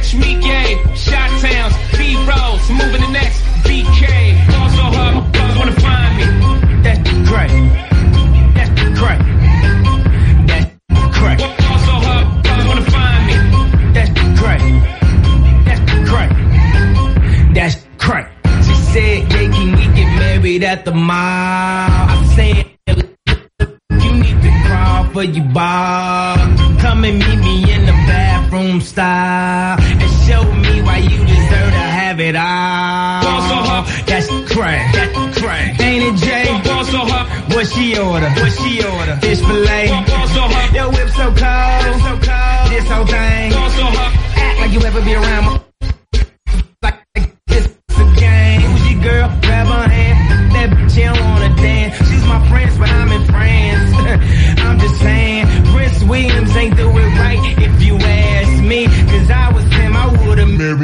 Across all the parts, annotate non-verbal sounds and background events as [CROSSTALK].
Rich me Gay. shot towns, B rolls, moving the next BK. Going so hard, brothers wanna find me. That's great. That's great. That's great. So hard, wanna find me. That's. That's. That's. She said, can we get married at the mile? I said, you need to crawl for your bar." Come and meet me in the bathroom style. hora. What's she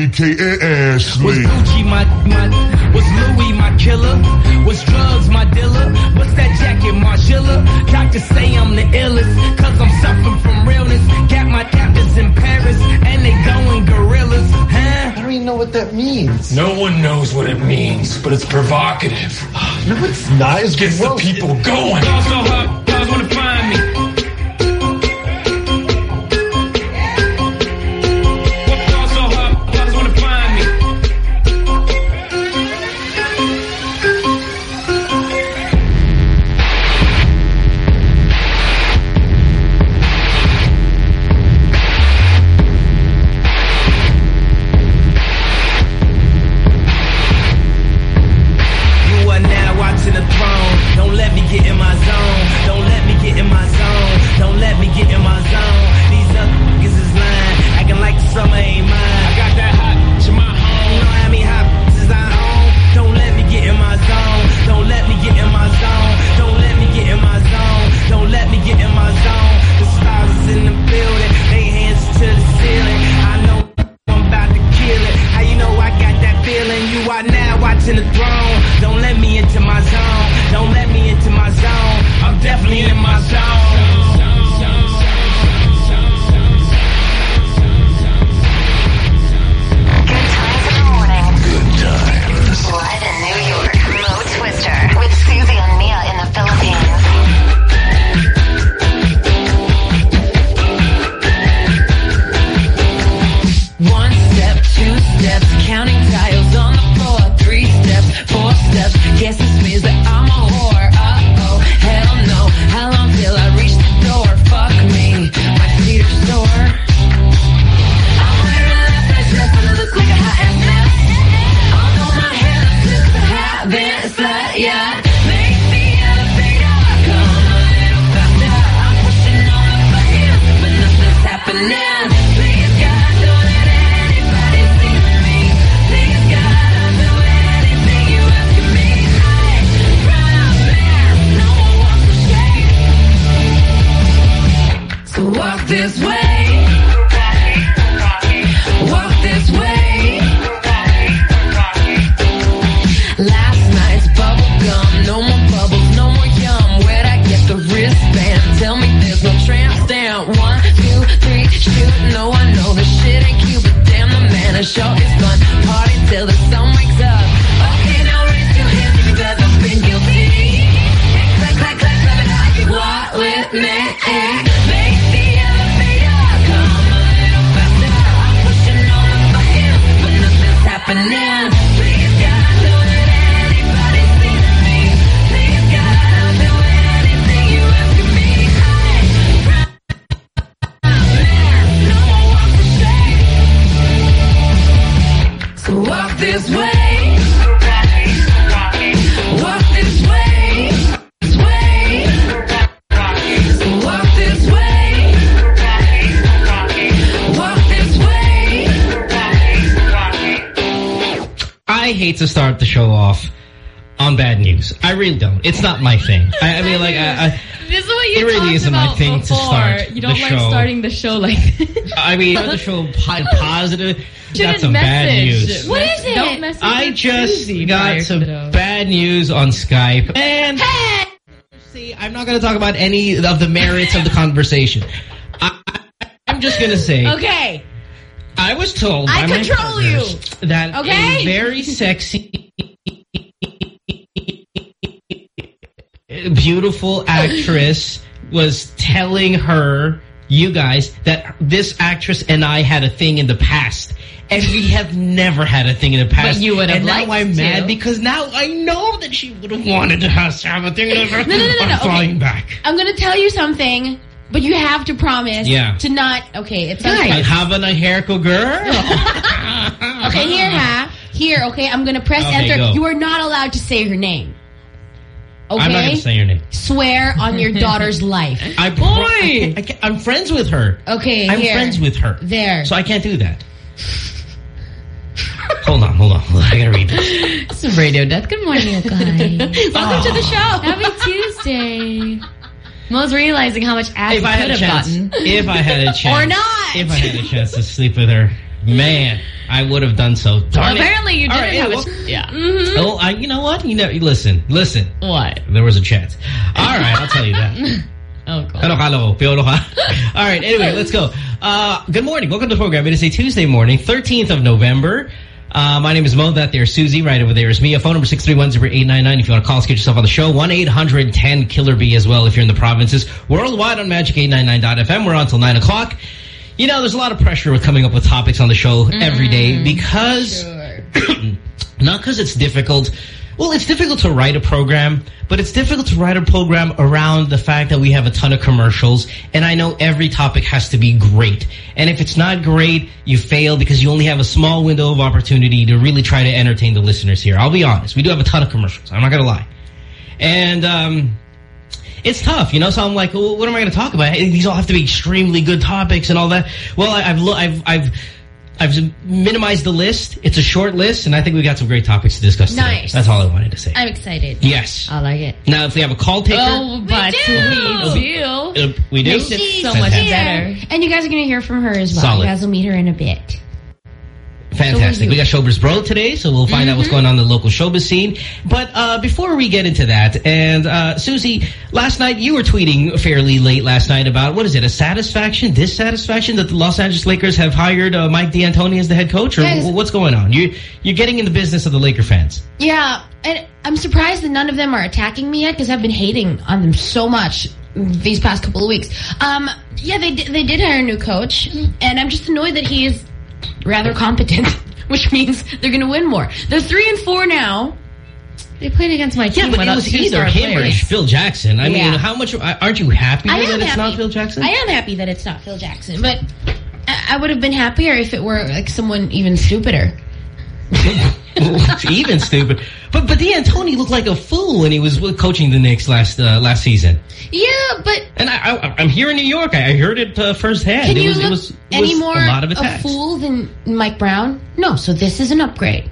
aka Ashley. Was Gucci my, my, was Louis my killer? Was drugs my dealer? What's that jacket, Margiela? Doctors say I'm the illest, cause I'm suffering from realness. Got my captors in Paris, and they going gorillas, huh? I don't even know what that means. No one knows what it means, but it's provocative. [SIGHS] no, it's not. It's Gets the people gonna find me. really don't. It's not my thing. I, I mean, like, I, I, this is what you it really isn't my thing before. to start. You don't like show. starting the show like. This. I mean, the show [LAUGHS] positive. got some message. bad news. What is it? Don't message I just got some bad news on Skype. And hey! see, I'm not going to talk about any of the merits of the conversation. I, am just going to say. Okay. I was told I by control my you. that okay? a very sexy beautiful actress was telling her, you guys, that this actress and I had a thing in the past. And we have never had a thing in the past. But you would have And now I'm mad because now I know that she would have wanted to have a thing in the past. No, no, no, no, I'm no, okay. back. I'm gonna tell you something, but you have to promise Yeah. to not. Okay, it's not. I'm having a haircut girl. [LAUGHS] Okay, here, ha. Here, okay. I'm gonna press Okay, enter. go. You are not allowed to say her name. Okay. I'm not going to say your name. Swear on your [LAUGHS] daughter's life. I boy, I can't- I'm friends with her. Okay, I'm here. friends with her. There. So I can't do that. [LAUGHS] hold on, hold on, hold on. I gotta read this. This is Radio Death. Good morning, you guys. [LAUGHS] Welcome to the oh. show. Happy Tuesday. Mo's realizing how much ass If he I had could a have chance, gotten. if I had a chance, Or not. if I had a chance to sleep with her, man, I would have done so. Darn Well, it. apparently you didn't right, yeah, well-. Yeah. Oh, I, you know what? You know, listen, listen. What? There was a chance. All right, I'll tell you that. [LAUGHS] Oh, God. Ano kala ko? Piolo ka? [LAUGHS] All right, anyway, let's go. Uh, good morning. Welcome to the program. It is a Tuesday morning, 13th of November. Uh, my name is Mo. That there's Susie. Right over there is me. A phone number 631-0899. If you want to call us, get yourself on the show. 1-800-10-KILLER-B as well if you're in the provinces. Worldwide on Magic899.fm. We're on until 9 o'clock. You know, there's a lot of pressure with coming up with topics on the show every day because... [CLEARS THROAT] Not because it's difficult. Well, it's difficult to write a program, but it's difficult to write a program around the fact that we have a ton of commercials, and I know every topic has to be great. And if it's not great, you fail because you only have a small window of opportunity to really try to entertain the listeners here. I'll be honest. We do have a ton of commercials. I'm not going to lie. And, um... It's tough, you know. So I'm like, well, what am I going to talk about? These all have to be extremely good topics and all that. Well, I, I've, I've, I've, I've minimized the list. It's a short list, and I think we got some great topics to discuss today. Nice. That's all I wanted to say. I'm excited. yes. I like it. Now, if we have a call taker, Oh, but do. Oh, we do. we do. Makes it so She's much better. And you guys are going to hear from her as well. Solid. You guys will meet her in a bit. Fantastic. We got Showbiz Bro today, so we'll find out what's going on in the local showbiz scene. But uh, before we get into that, and uh, Susie, last night you were tweeting fairly late last night about, what is it, a satisfaction, dissatisfaction that the Los Angeles Lakers have hired uh, Mike D'Antoni as the head coach? Or Yes. what's going on? You, you're getting in the business of the Laker fans. Yeah, and I'm surprised that none of them are attacking me yet because I've been hating on them so much these past couple of weeks. Um, yeah, they did, they did hire a new coach, and I'm just annoyed that he is rather competent, [LAUGHS] which means they're going to win more. They're three and four now. They played against my team Yeah, but it was either him or. Phil Jackson. I Yeah. mean, how much uh, aren't you happy that am it's not Phil Jackson? I am happy that it's not Phil Jackson, but I, I would have been happier if it were like someone even stupider. [LAUGHS] Even stupid. But but D'Antoni looked like a fool when he was coaching the Knicks last uh, last season. Yeah, but And I, I, I'm here in New York. I, I heard it uh, firsthand. Can it you was, look it was, any was more a lot of a fool than Mike Brown? No, so this is an upgrade.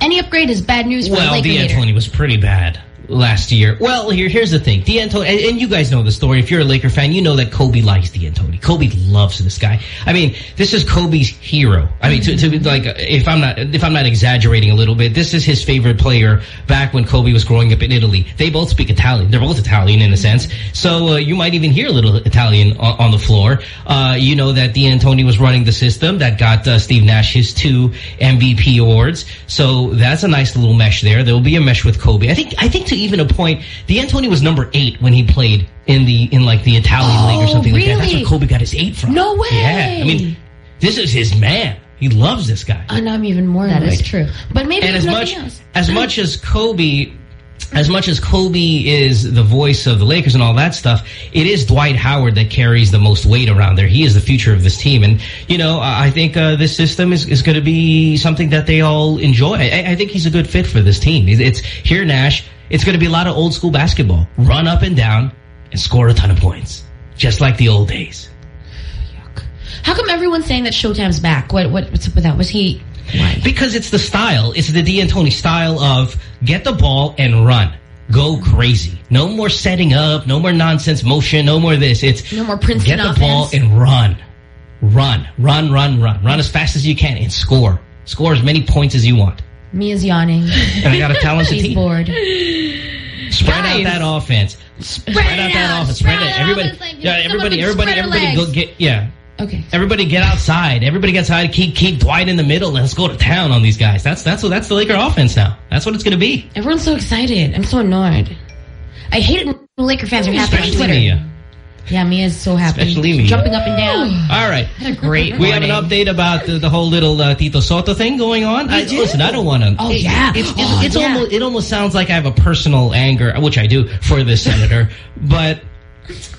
Any upgrade is bad news Well. D'Antoni was pretty bad last year. Well, here here's the thing. D'Antoni, and, and you guys know the story. If you're a Laker fan, you know that Kobe likes D'Antoni. Kobe loves this guy. I mean, this is Kobe's hero. I mean, to, to like, if I'm not if I'm not exaggerating a little bit, this is his favorite player back when Kobe was growing up in Italy. They both speak Italian. They're both Italian in a sense. So uh, you might even hear a little Italian on, on the floor. Uh, you know that D'Antoni was running the system that got uh, Steve Nash his two MVP awards. So that's a nice little mesh there. There will be a mesh with Kobe. I think I think to even a point, D'Antoni was number eight when he played in the in like the Italian league or Oh, something like that. That's where Kobe got his eight from. No way. Yeah, I mean, this is his man. He loves this guy. And I'm even more That annoyed. is true. But maybe and as much else. as much as Kobe as much as Kobe is the voice of the Lakers and all that stuff, it is Dwight Howard that carries the most weight around there. He is the future of this team. And, you know, I I think uh, this system is, is going to be something that they all enjoy. I, I think he's a good fit for this team. It's, it's here, Nash. It's going to be a lot of old school basketball. Run up and down and score a ton of points. Just like the old days. Yuck. How come everyone's saying that Showtime's back? What, what what's up with that? Was he why? Because it's the style. It's the D'Antoni style of get the ball and run. Go crazy. No more setting up. No more nonsense motion. No more this. It's No more Princeton get the ball and run. Run. Run, run, run. Run as fast as you can and score. Score as many points as you want. Mia's yawning. And I got a [LAUGHS] talented He's team. bored. Spread out that offense. Spread, out it that offense. Spread Spread it out. Everybody, like yeah, everybody, everybody, everybody, go get, yeah. Okay. Everybody get outside. Everybody get outside. Keep keep Dwight in the middle. Let's go to town on these guys. That's that's what that's the Laker offense now. That's what it's going to be. Everyone's so excited. I'm so annoyed. I hate it when Laker fans are happy on Twitter. Mia. Yeah, Mia's so happy. Especially Mia. Jumping up and down. All right. Had a great We have an update about the, the whole little uh, Tito Sotto thing going on. I, listen, I don't want to. Oh, yeah. It's, it's, Oh, it's yeah. almost it almost sounds like I have a personal anger, which I do for this senator, but.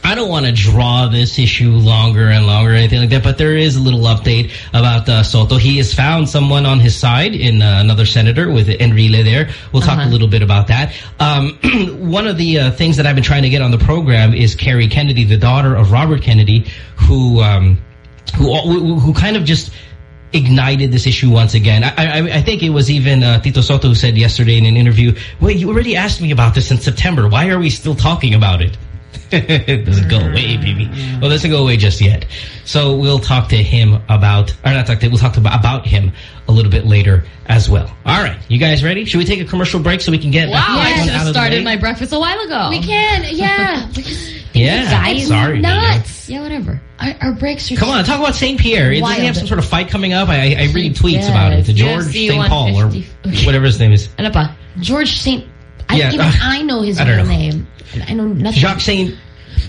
I don't want to draw this issue longer and longer or anything like that, but there is a little update about uh, Sotto. He has found someone on his side in uh, another senator with Enrile there. We'll talk a little bit about that. Um, [CLEARS THROAT] one of the uh, things that I've been trying to get on the program is Kerry Kennedy, the daughter of Robert Kennedy, who um, who who who kind of just ignited this issue once again. I, I, I think it was even uh, Tito Sotto who said yesterday in an interview, wait, you already asked me about this in September. Why are we still talking about it? It [LAUGHS] doesn't go away, baby. Well, it doesn't go away just yet. So we'll talk to him about, or not talk to, we'll talk to, about him a little bit later as well. All right, you guys ready? Should we take a commercial break so we can get Wow, that I one should have started my breakfast a while ago. We can, yeah. [LAUGHS] Yeah, guys sorry. Mia. nuts. Yeah, whatever. Our, our breaks are Come on, talk about St. Pierre. Doesn't he have some sort of fight coming up? I, I read tweets Yes, about it. The George St. Paul or 150. whatever his name is. Ano pa? George Saint. I, Yeah, even uh, [LAUGHS] I know his I real know. name. I know nothing. Jacques Saint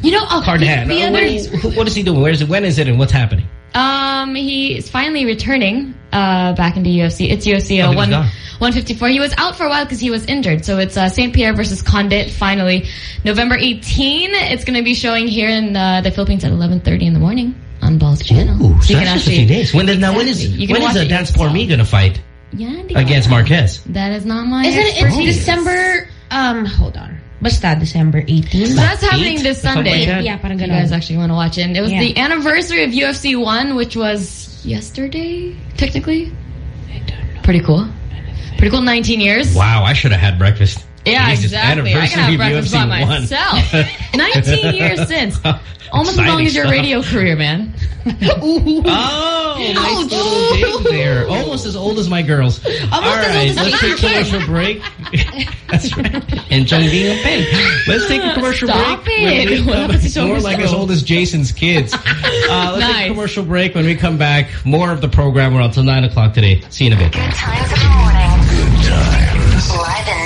You know, Cardan. The, the other, what, what is he doing? Where is it? When is it? And what's happening? Um, he is finally returning uh, back into UFC. It's UFC Oh, uh, one, gone. 154. He was out for a while because he was injured. So it's uh, St. Pierre versus Condit finally. November 18. It's going to be showing here in uh, the Philippines at 11.30 in the morning on Balls Channel. Ooh, so you can that's just a actually- few days. When, now, when is, Exactly. When is uh, Dance yourself. Por Me going to fight Yeah, di against. Marquez? That is not my isn't it? It's. December. Um, hold on. Basta December 18th. So that's happening Eight? this Sunday. like that? Yeah, parang you ganon. guys actually want to watch it. And it was Yeah. the anniversary of UFC 1, which was yesterday, technically. Pretty cool. Pretty cool 19 years. Wow, I should have had breakfast. Yeah, Jesus, exactly. I can have breakfast of by 1. myself. [LAUGHS] 19 years since. [LAUGHS] Almost as long as your stuff. radio career, man. [LAUGHS] Oh, nice little there. Almost as old as my girls. All right, as old as let's take a commercial break. That's right. And Chongding and Peng. Let's take a commercial Stop break. it. What come- to More like as old as Jason's kids. Uh, let's take Nice. a commercial break. When we come back, more of the program. We're until 9 o'clock today. See you in a bit. Good times in the morning. Good times. Live in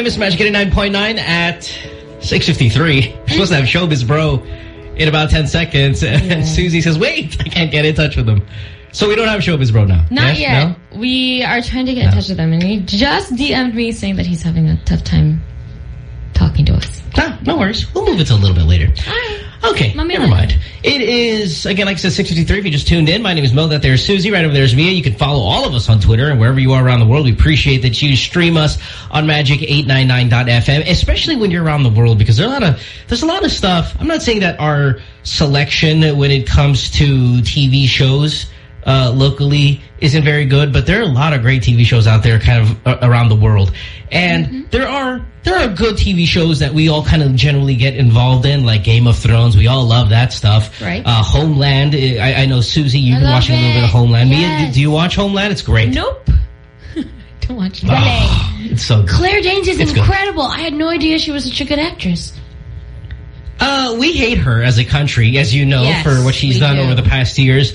World Famous Magic 89.9 at 6.53. We're supposed to have Showbiz Bro in about 10 seconds. [LAUGHS] And Susie says, wait, I can't get in touch with him. So we don't have Showbiz Bro now. Not Yes? yet. No? We are trying to get in touch with him, and he just DM'd me saying that he's having a tough time talking to us. Ah, no worries. We'll move it to a little bit later. Okay, never mind. It is, again, like I said, 653 if you just tuned in. My name is Mo. That there's Susie. Right over there is Mia. You can follow all of us on Twitter and wherever you are around the world. We appreciate that you stream us on magic899.fm, especially when you're around the world because there's a lot of, there's a lot of stuff. I'm not saying that our selection when it comes to TV shows uh, locally isn't very good, but there are a lot of great TV shows out there kind of uh, around the world. And Mm-hmm. there are there are good TV shows that we all kind of generally get involved in, like Game of Thrones. We all love that stuff. Right. Uh, Homeland. I, I know, Susie, you've I been watching a little bit of it. Homeland. Mia, Yes. do, do you watch Homeland? It's great. Nope. [LAUGHS] Don't watch it. Oh, it's so good. Claire Danes is It's good. incredible. I had no idea she was such a good actress. Uh, we hate her as a country, as you know, Yes, for what she's done do. over the past years.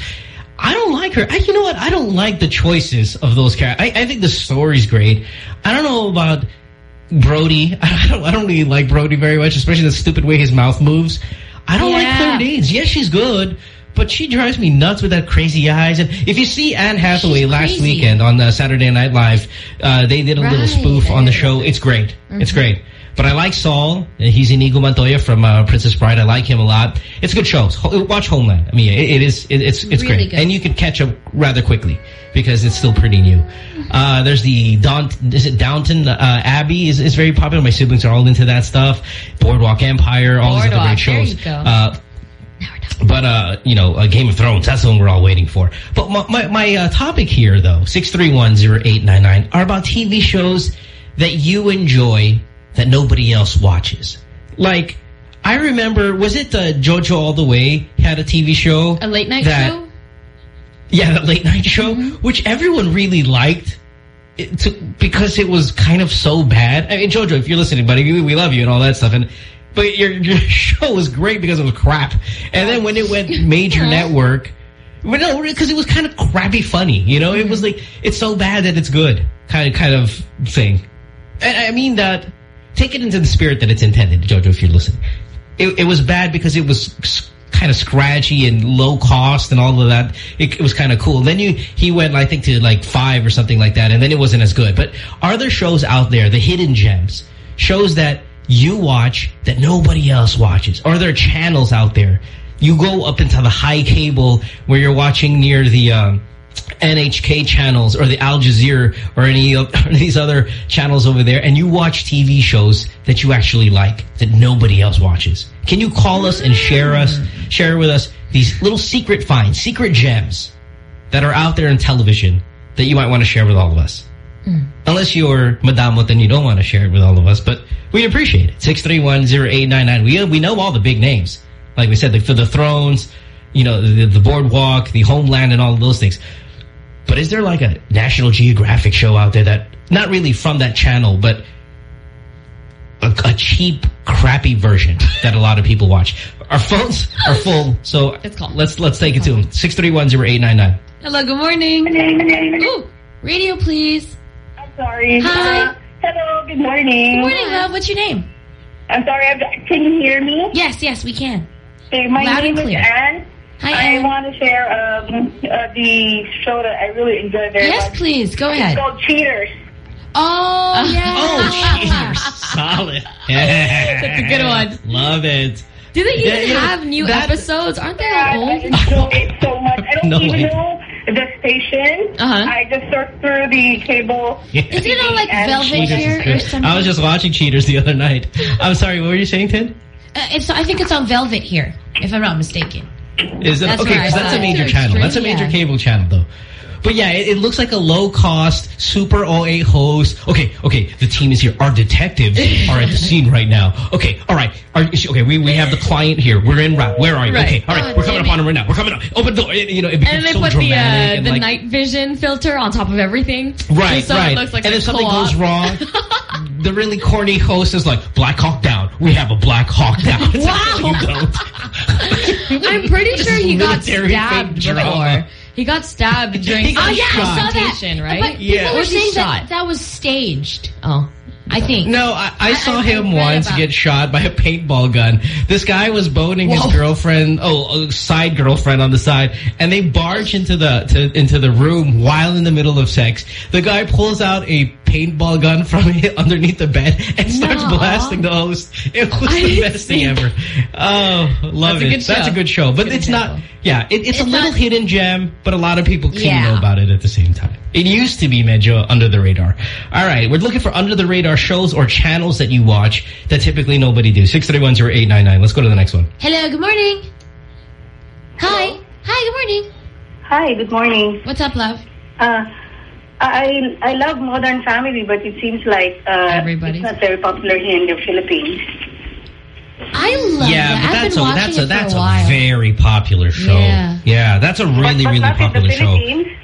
I don't like her. I, you know what? I don't like the choices of those characters. I, I think the story's great. I don't know about Brody. [LAUGHS] I don't. I don't really like Brody very much, especially the stupid way his mouth moves. I don't like Yeah. Claire Danes. Yes, she's good, but she drives me nuts with that crazy eyes. And if you see Anne Hathaway She's last crazy. weekend on uh, Saturday Night Live, uh, they did a little spoof on the show. It's great. It's great. But I like Saul. He's Inigo Montoya from uh, Princess Bride. I like him a lot. It's a good shows. Ho watch Homeland. I mean, it, it is. It, it's it's Really great, good. and you can catch up rather quickly because it's still pretty new. Uh, there's the Don. Is it Downton uh, Abbey? Is is very popular. My siblings are all into that stuff. Boardwalk Empire. All these other Boardwalk, great there shows. you go. Uh, but, uh, you know, uh, Game of Thrones, that's the one we're all waiting for. But my, my, my uh, topic here, though, 6310899, are about TV shows that you enjoy that nobody else watches. Like, I remember, was it uh, JoJo All the Way had a TV show? A late night that- show? Yeah, that late night show, which everyone really liked. To, because it was kind of so bad. I mean, Jojo, if you're listening, buddy, we, we love you and all that stuff. And but your your [LAUGHS] show was great because it was crap. And then when it went [LAUGHS] major network, but no, because it was kind of crappy funny. You know, it was like it's so bad that it's good kind of kind of thing. And I mean that. Take it into the spirit that it's intended, Jojo. If you're listening, it, it was bad because it was kind of scratchy and low cost and all of that. It, it was kind of cool. Then you he went, I think, to like five or something like that, and then it wasn't as good. But are there shows out there, the hidden gems, shows that you watch that nobody else watches? Are there channels out there? You go up into the high cable where you're watching near the. Um, NHK channels or the Al Jazeera or any of [LAUGHS] these other channels over there and you watch TV shows that you actually like that nobody else watches. Can you call us and share us, share with us these little secret finds, secret gems that are out there in television that you might want to share with all of us? Hmm. Unless you're Madamot then you don't want to share it with all of us, but we appreciate it. 6310899. We, we know all the big names. Like we said, the, for the Thrones, you know, the, the Boardwalk, the Homeland and all those things. But is there like a National Geographic show out there that, not really from that channel, but a, a cheap, crappy version that a lot of people watch? Our phones are full, so It's called. let's let's take it to them. 6310899. Hello, good morning. Ooh, radio, please. I'm sorry. Hi. Uh, hello, good morning. Good morning, love. What's your name? I'm sorry, I'm, can you hear me? Yes, yes, we can. Okay, my Loud and name clear. is Anne. Hi, I want to share um, uh, the show that I really enjoy very Yes, much. please. Go ahead. It's ahead. called Cheaters. Oh, [LAUGHS] yeah. Oh, cheers. [LAUGHS] Solid. That's a good one. Love it. Do they even Yeah, yeah, have new that- episodes? Aren't they all I old? enjoy it so much. I [LAUGHS] don't No even way. know the station. Uh-huh. I just searched through the cable. Isn't it on like Velvet here or something? I was just watching Cheaters the other night. I'm sorry, what were you saying, Tin? Uh, it's. I think it's on Velvet here, if I'm not mistaken. Is it That's okay? Because that's a major channel. That's a major yeah. cable channel, though. But yeah, it, it looks like a low cost, super OA host. Okay, okay, the team is here. Our detectives [LAUGHS] are at the scene right now. Okay, all right. Are, okay, we, we have the client here. We're in route. Where are you? Right. Okay, all right. Oh, we're coming up on him right now. We're coming up. Open the door. You know, it And becomes they so put the dramatic uh, and the like, night vision filter on top of everything. Right, so right. It looks like and if something goes wrong, [LAUGHS] the really corny host is like, Black Hawk down. We have a Black Hawk down. Wow. [LAUGHS] I'm pretty sure he got stabbed before. He got stabbed during He got Oh yeah, I saw that. right? But Yeah. people were saying shot? that that was staged. Oh. I I think. No, I, I saw I- him once get shot by a paintball gun. This guy was boning his girlfriend, oh, a side girlfriend on the side, and they barge into the to, into the room while in the middle of sex. The guy pulls out a paintball gun from [LAUGHS] underneath the bed and starts No. blasting the host. [LAUGHS] It was I the best thing ever. Oh, love That's a it. good That's a show. good show, but Good it's example. not. Yeah, it, it's, It's a little not- hidden gem, but a lot of people can Yeah. know about it at the same time. It used to be medyo under the radar. All right, we're looking for under the radar shows or channels that you watch that typically nobody do. Six three one zero eight nine nine. Let's go to the next one. Hello, good morning. Hi. Hi, good morning. Hi, good morning. What's up, love? Uh, I I love Modern Family, but it seems like uh, Everybody. it's not very popular here in the Philippines. I love yeah, that. but I've that's been a that's a that's a, a very popular show. Yeah. that's a really but really not popular in the show.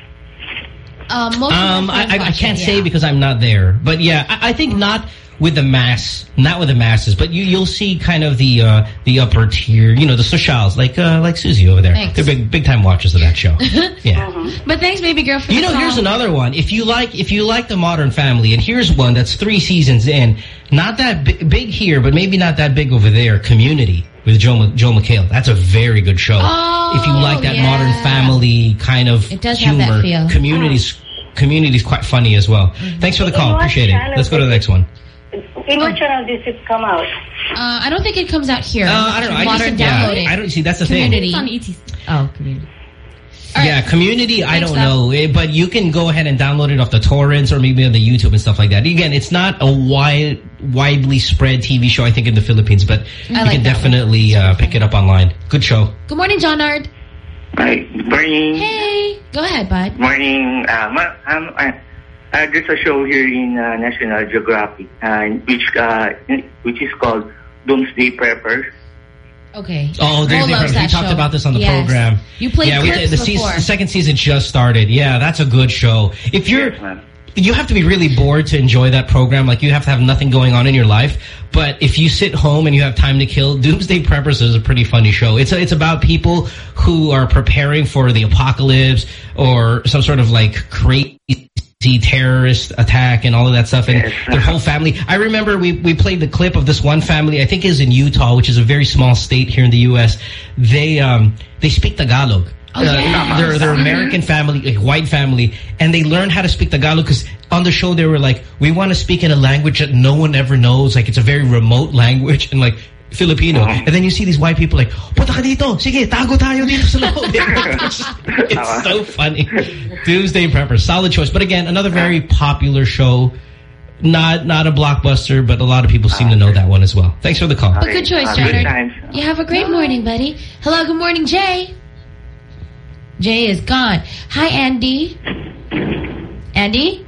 Philippines. Um, Um, I, I, I can't it, say yeah. because I'm not there, but yeah, I, I think not with the mass, not with the masses, but you you'll see kind of the uh, the upper tier, you know, the socials like uh, like Susie over there. Thanks. They're big big time watchers of that show. [LAUGHS] yeah. [LAUGHS] But thanks, baby girl, for You know, call. here's another one. If you like, if you like the Modern Family, and here's one that's three seasons in, not that bi big here, but maybe not that big over there. Community with Joe Ma- Joe McHale. That's a very good show. Oh, if you like that yeah. Modern Family kind of It does have humor, that feel. Community's Community's quite funny as well. Thanks for the call. In Appreciate it. Let's go to the next one. In what channel does it come out? Uh, I don't think it comes out here. Uh, I don't know. I Modern just, yeah, downloading. I don't see. That's the Community. thing. It's on ET. Oh, community. All right. Yeah, community, I don't know. Eh, But you can go ahead and download it off the torrents or maybe on the YouTube and stuff like that. Again, it's not a wide, widely spread TV show, I think, in the Philippines, but you like can definitely uh, pick it up online. Good show. Good morning, John Ard. Hi, good morning. Hey. Go ahead, bud. Morning. Uh, ma- um, uh, uh, there's a show here in uh, National Geographic, uh, which uh, which is called Doomsday Preppers. Okay. Oh, there's Mo the We talked show. about this on the Yes. program. You played yeah, we- clips the, season, the second season just started. Yeah, that's a good show. If you're... Yes, you have to be really bored to enjoy that program. Like you have to have nothing going on in your life. But if you sit home and you have time to kill, [LAUGHS] Doomsday Preppers is a pretty funny show. It's it's about people who are preparing for the apocalypse or some sort of like crazy terrorist attack and all of that stuff and Yes. their whole family. I remember we, we played the clip of this one family, I think is in Utah, which is a very small state here in the U.S. They um they speak Tagalog. Oh, yes. They're, they're American family, like white family, and they learn how to speak Tagalog because on the show they were like, we want to speak in a language that no one ever knows, like it's a very remote language, and like Filipino. And then you see these white people like, punta ka dito, sige, tago tayo dito sa loob. it's [LAUGHS] so funny. Doomsday Prepper, solid choice. But again, another very popular show. Not not a blockbuster, but a lot of people seem to know that one as well. Thanks for the call. But good choice, Uh, John good times. You have a great morning, buddy. Hello, good morning, Jay. Jay is gone. Hi, Andy. Andy?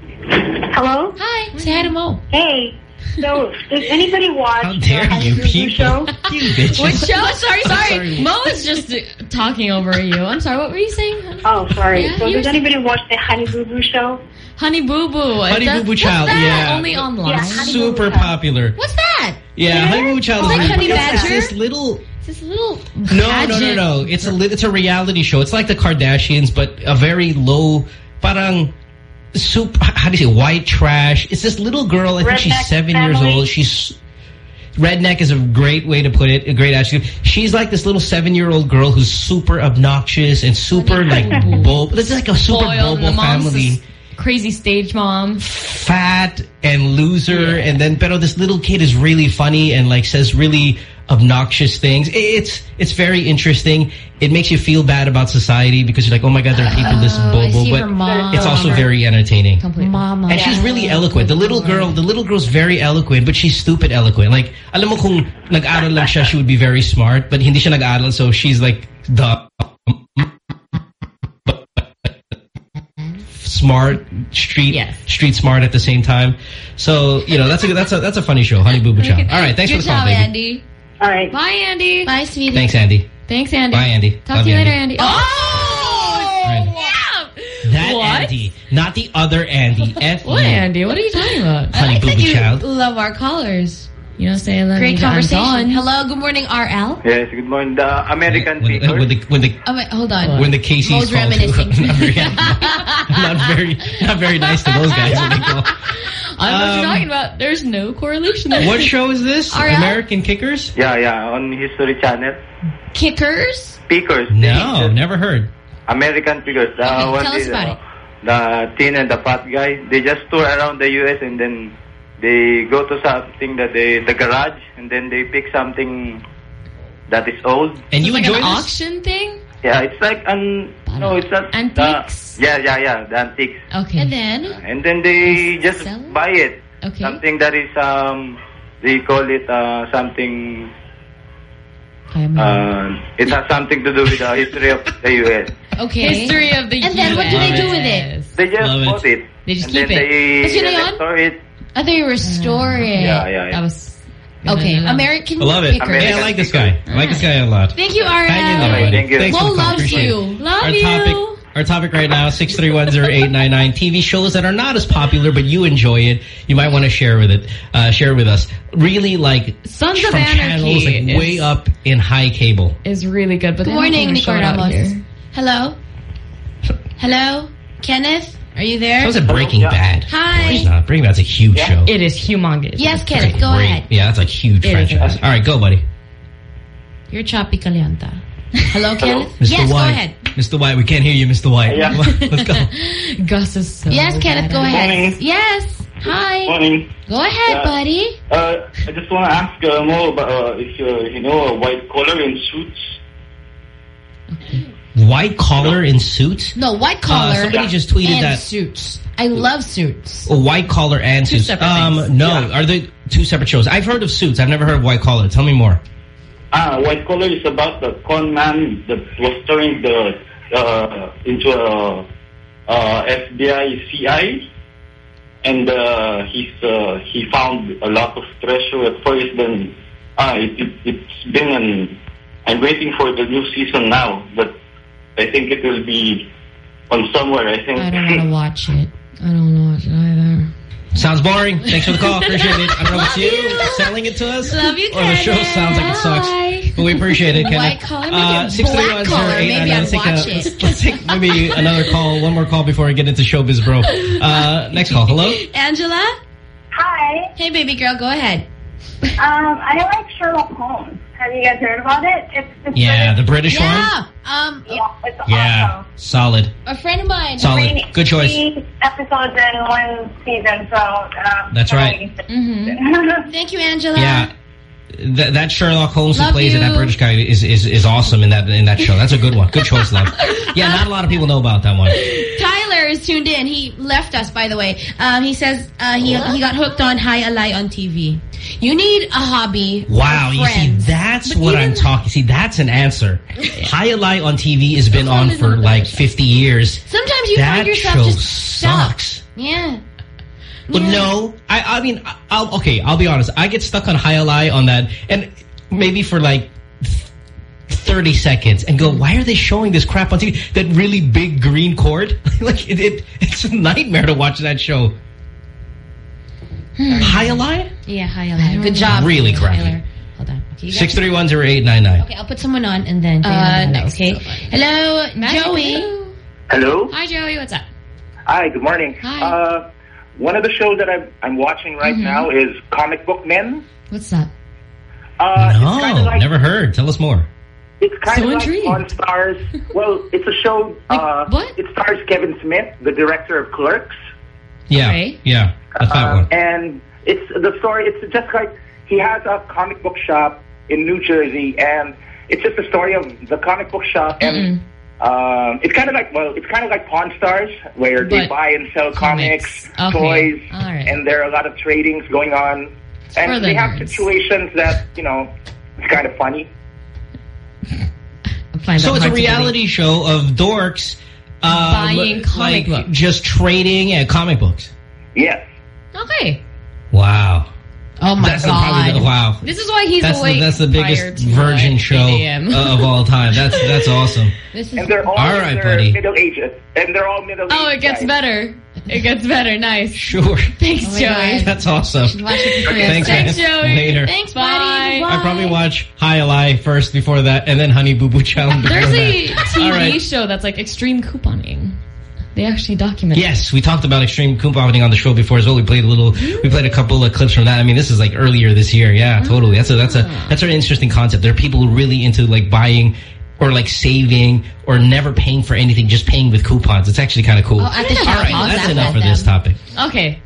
Hello? Hi. Say hi to Mo. Hey. So, does anybody watch How dare the you Honey Boo Boo people? show? [LAUGHS] You bitches. What show? Sorry, sorry. Sorry. Mo is just uh, talking over you. I'm sorry. What were you saying? Oh, sorry. Yeah, so, does anybody watch the Honey Boo Boo show? Honey Boo Boo. Honey Boo Boo Child, that? yeah. Only online. Yeah, Honey Boo Boo Super popular. What's that? Yeah, Honey Boo Boo Child is Like Honey popular. It's Badger? this little It's this little No, no, no, pageant. no. It's a it's a reality show. It's like the Kardashians, but a very low, parang super. How do you say white trash? It's this little girl. I think she's Redneck seven years old. She's redneck is a great way to put it. A great attitude. She's like this little seven-year-old girl who's super obnoxious and super [LAUGHS] like bold. It's like a super bobo family. crazy stage mom. fat and loser and then pero this little kid is really funny and like says really obnoxious things it's it's very interesting it makes you feel bad about society because you're like oh my god there are people this Oh, bobo but it's also very entertaining Completely. Mama. and she's really eloquent. The little girl, the little girl's very eloquent, but she's stupid eloquent. Like, alam mo kung nag-aral lang siya, she would be very smart, but hindi siya nag-aral, so she's like dumb. Smart, street, Yes. street smart at the same time. So, you know, that's a, that's a, that's a funny show, Honey Boo Boo Child. All right, thanks Good for the call, job, baby. Andy. All right. Bye, Andy. Bye, sweetie. Thanks, Andy. Thanks, Andy. Bye, Andy. Talk Love to you you, later, Andy. Andy. Oh! oh! Right. Yeah. That What? Andy, not the other Andy. [LAUGHS] F What, Andy? What are you talking about? Honey I Boo like Boo that you Child. love our callers. You know, say I love Great conversation. Anton. Hello, good morning, RL. Yes, good morning. The American when, Pickers. when the when the Oh, wait, hold on. when the Casey's Mo's fall through, reminiscing. [LAUGHS] not very, not very not very nice to those guys when they go. I know what Um, you're talking about. There's no correlation there. What show is this? RL? American Kickers? Yeah, yeah, on History Channel. Kickers? Pickers. No, never heard. American Pickers. [LAUGHS] The Okay, one tell us about uh, it. The thin and the fat guy. They just tour around the U.S. and then they go to something that they the garage and then they pick something that is old. And you like enjoy an this? auction thing? Yeah, it's like an no, it's not Antiques? The, yeah, yeah, yeah, the antiques. Okay. And then? And then they just sell it? buy it. Okay. Something that is um they call it uh something I'm uh it has something to do with the history of the US. Okay. History of the And then what do they do with it? They just Love it. bought it. They just and keep then it. They, Kasi yun yeah, they store it. I thought you restore it. Yeah, yeah, yeah. That was... Okay, No, no, no. American I love it. Kickers. Hey, I like this guy. I like this guy a lot. Thank you, RL. Hang in there, buddy. Thank you. Thanks Mo for the call. loves you. Love our you. topic our topic right now 6310899 TV shows that are not as popular but you enjoy it you might want to share with it uh, share with us really like Sons from of Anarchy channels like is- way up in high cable Is really good, but Good morning, even Nico show it out Ramos. Hello? Hello? Kenneth? Are you there? that was a Breaking Yeah. Bad Hi. It's not. Breaking Bad's a huge show It is humongous. Yes, Kenneth, go Great. ahead. yeah that's like huge It is. franchise all right go buddy You're choppy Calianta. Hello, Kenneth? Mr. Yes, White go ahead. Mr. White we can't hear you Mr. White Yeah. [LAUGHS] let's go Gus is so Yes, Kenneth, go ahead. Morning. Yes. Hi. Morning. Go ahead, Yeah. buddy. Uh, I just want to ask uh, more about uh, if uh, you know a white collar in suits. White collar in suits No, white uh, collar somebody just tweeted and that suits. I love suits. A white collar and Two suits. separate Um, things. no, are they two separate shows? I've heard of suits. I've never heard of white collar. Tell me more. Ah, white collar is about the con man that was turned the uh, into a uh, FBI CI, and uh, he's uh, he found a lot of treasure at first. Then ah, it, it, it's been an. I'm waiting for the new season now, but I think it will be on somewhere. I think. I don't want to watch it. I don't know it either. Sounds boring. Thanks for the call. Appreciate it. I don't know if it's you, you. selling it to us. Love you, Or the show sounds like it sucks. Bye. But we appreciate it, Kenneth. White collar, maybe Uh, a 631 black collar. Maybe I'd let's take watch a- it. Let's, let's take maybe another call, one more call before I get into Showbiz Bro. Uh, next call. Hello? Angela? Hi. Hey, baby girl, go ahead. Um, I like Sherlock Holmes. Have you guys heard about it? It's, it's Yeah, the British one? Yeah. Um, Yeah, it's Yeah, awesome. solid. a friend of mine. Solid. Three- Good choice. Three episodes in one season, so... Um, That's right. Mm-hmm. [LAUGHS] Thank you, Angela. Yeah. That, that Sherlock Holmes who Love plays it, that. British guy, is, is is awesome in that in that show. That's a good one. Good choice, love. [LAUGHS] Yeah, not a lot of people know about that one. Tyler is tuned in. He left us, by the way. Um, he says uh, he he got hooked on High Ally on TV. You need a hobby. Wow, you see, that's But what even- I'm talking. See, that's an answer. High Light on TV has been on for like 50 years. Sometimes you that find yourself show just stuck. sucks. Yeah. But Yeah. no, I, I mean, I- I'll, okay, I'll be honest. I get stuck on High Ally on that, and maybe for like 30 seconds and go, why are they showing this crap on TV? That really big green cord? [LAUGHS] like, it, it, it's a nightmare to watch that show. High Ally? Yeah, High Ally. Good job. Really crappy. Tyler. Hold on. Okay, you 6310899. Okay, I'll put someone on and then. Uh, next, Okay. so. Hello, Magic. Joey. Hello. Hi, Joey. What's up? Hi. Good morning. Hi. Uh, one of the shows that I'm I'm watching right Mm-hmm. now is Comic Book Men. What's that? Uh, No, of like never heard. Tell us more. It's kind So of like on Stars. [LAUGHS] Well, it's a show. uh, what? It stars Kevin Smith, the director of Clerks, Yeah, Okay. yeah, the fat Uh, one. and it's the story. It's just like he has a comic book shop in New Jersey, and it's just the story of the comic book shop. And um, it's kind of like well, it's kind of like Pawn Stars, where they buy and sell comics. comics, Okay. toys, All right. and there are a lot of tradings going on. for And they have nerds. situations that you know, it's kind of funny. [LAUGHS] So it's a hard to reality show of dorks um, Buying comic like books. just trading and comic books. Yes. Okay. Wow. Oh my That's god. the- wow. This is why he's That's awake the, that's the biggest virgin show uh, of all time. That's that's [LAUGHS] awesome. This is And they're all, All in right, their buddy. middle ages, and they're all middle. Oh, it gets guys. better. It gets better. Nice. Sure. Thanks, Oh Joey. God. That's awesome. Should watch it for free. Thanks, Thanks, man. Joey. Later. Thanks, buddy. Bye. I'd probably watch High Ally first before that, and then Honey Boo Boo Challenge. There's a that. TV All right. show that's like extreme couponing. They actually document. Yes, we talked about extreme couponing on the show before as well. We played a little, we played a couple of clips from that. I mean, this is like earlier this year. Yeah, totally. That's a that's a that's an interesting concept. There are people really into like buying or like saving or never paying for anything, just paying with coupons. It's actually kind of cool. Oh, at the shop, right, that's enough for this topic. Okay.